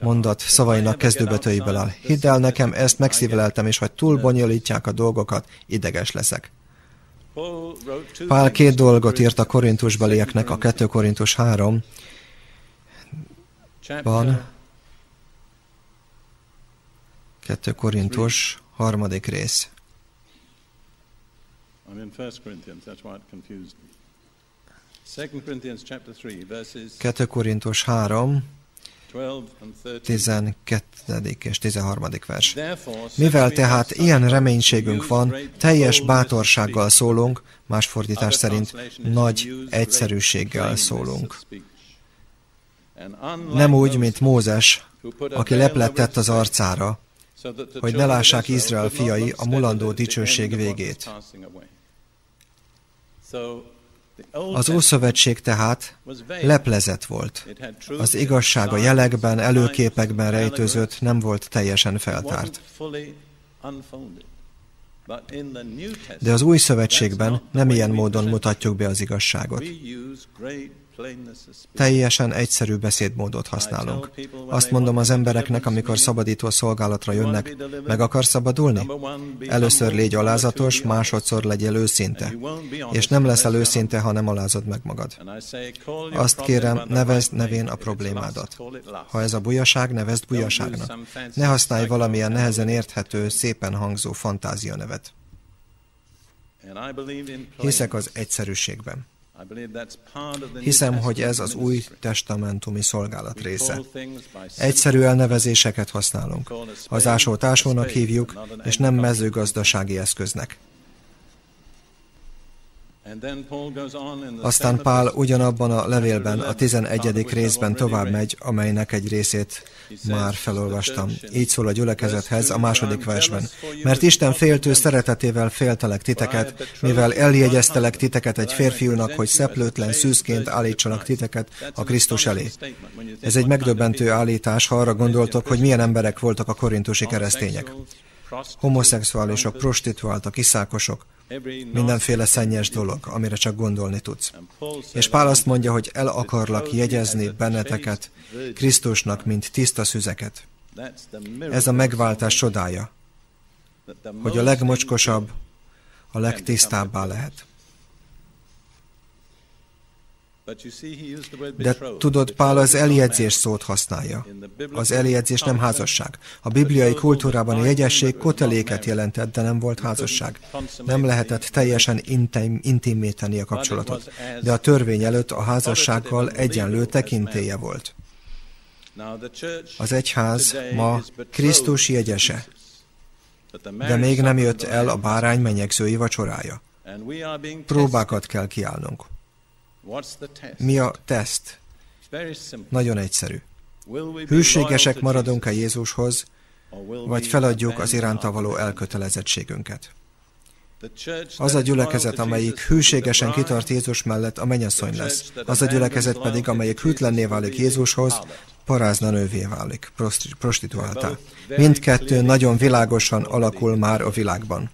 Mondat szavainak kezdőbetőiből áll. Hidd el nekem, ezt megszíveleltem, és ha túl bonyolítják a dolgokat, ideges leszek. Pál két dolgot írt a korintusbelieknek, a 2 Korintus 3 van, 2 Korintus, harmadik rész. 2 Korintus 3, 12. és 13. vers. Mivel tehát ilyen reménységünk van, teljes bátorsággal szólunk, más fordítás szerint nagy egyszerűséggel szólunk. Nem úgy, mint Mózes, aki leplettett az arcára, hogy ne lássák Izrael fiai a mulandó dicsőség végét. Az Ószövetség tehát leplezett volt. Az igazság a jelekben, előképekben rejtőzött, nem volt teljesen feltárt. De az új szövetségben nem ilyen módon mutatjuk be az igazságot. Teljesen egyszerű beszédmódot használunk. Azt mondom az embereknek, amikor szabadító szolgálatra jönnek, meg akar szabadulni? Először légy alázatos, másodszor legyél őszinte. És nem leszel őszinte, ha nem alázod meg magad. Azt kérem, nevezd nevén a problémádat. Ha ez a bujaság, nevezd bujaságnak. Ne használj valamilyen nehezen érthető, szépen hangzó fantázia nevet. Hiszek az egyszerűségben. Hiszem, hogy ez az új testamentumi szolgálat része. Egyszerű elnevezéseket használunk. Az ásót ásónak hívjuk, és nem mezőgazdasági eszköznek. Aztán Pál ugyanabban a levélben, a 11. részben tovább megy, amelynek egy részét már felolvastam. Így szól a gyülekezethez a második versben. Mert Isten féltő szeretetével féltelek titeket, mivel eljegyeztelek titeket egy férfiúnak, hogy szeplőtlen szűzként állítsanak titeket a Krisztus elé. Ez egy megdöbbentő állítás, ha arra gondoltok, hogy milyen emberek voltak a korintusi keresztények. Homoszexuálisok, prostituáltak, iszákosok, mindenféle szennyes dolog, amire csak gondolni tudsz. És Pál azt mondja, hogy el akarlak jegyezni benneteket Krisztusnak, mint tiszta szüzeket. Ez a megváltás csodája, hogy a legmocskosabb a legtisztábbá lehet. De tudod, Pál az eljegyzés szót használja. Az eljegyzés nem házasság. A bibliai kultúrában a jegyesség koteléket jelentett, de nem volt házasság. Nem lehetett teljesen intim, intimé tenni a kapcsolatot. De a törvény előtt a házassággal egyenlő tekintélye volt. Az egyház ma Krisztus jegyese, de még nem jött el a bárány menyegzői vacsorája. Próbákat kell kiállnunk. Mi a teszt? Nagyon egyszerű. Hűségesek maradunk-e Jézushoz, vagy feladjuk az iránta való elkötelezettségünket? Az a gyülekezet, amelyik hűségesen kitart Jézus mellett, a mennyasszony lesz. Az a gyülekezet pedig, amelyik hűtlenné válik Jézushoz, parázna nővé válik, prostituáltá. Mindkettő nagyon világosan alakul már a világban.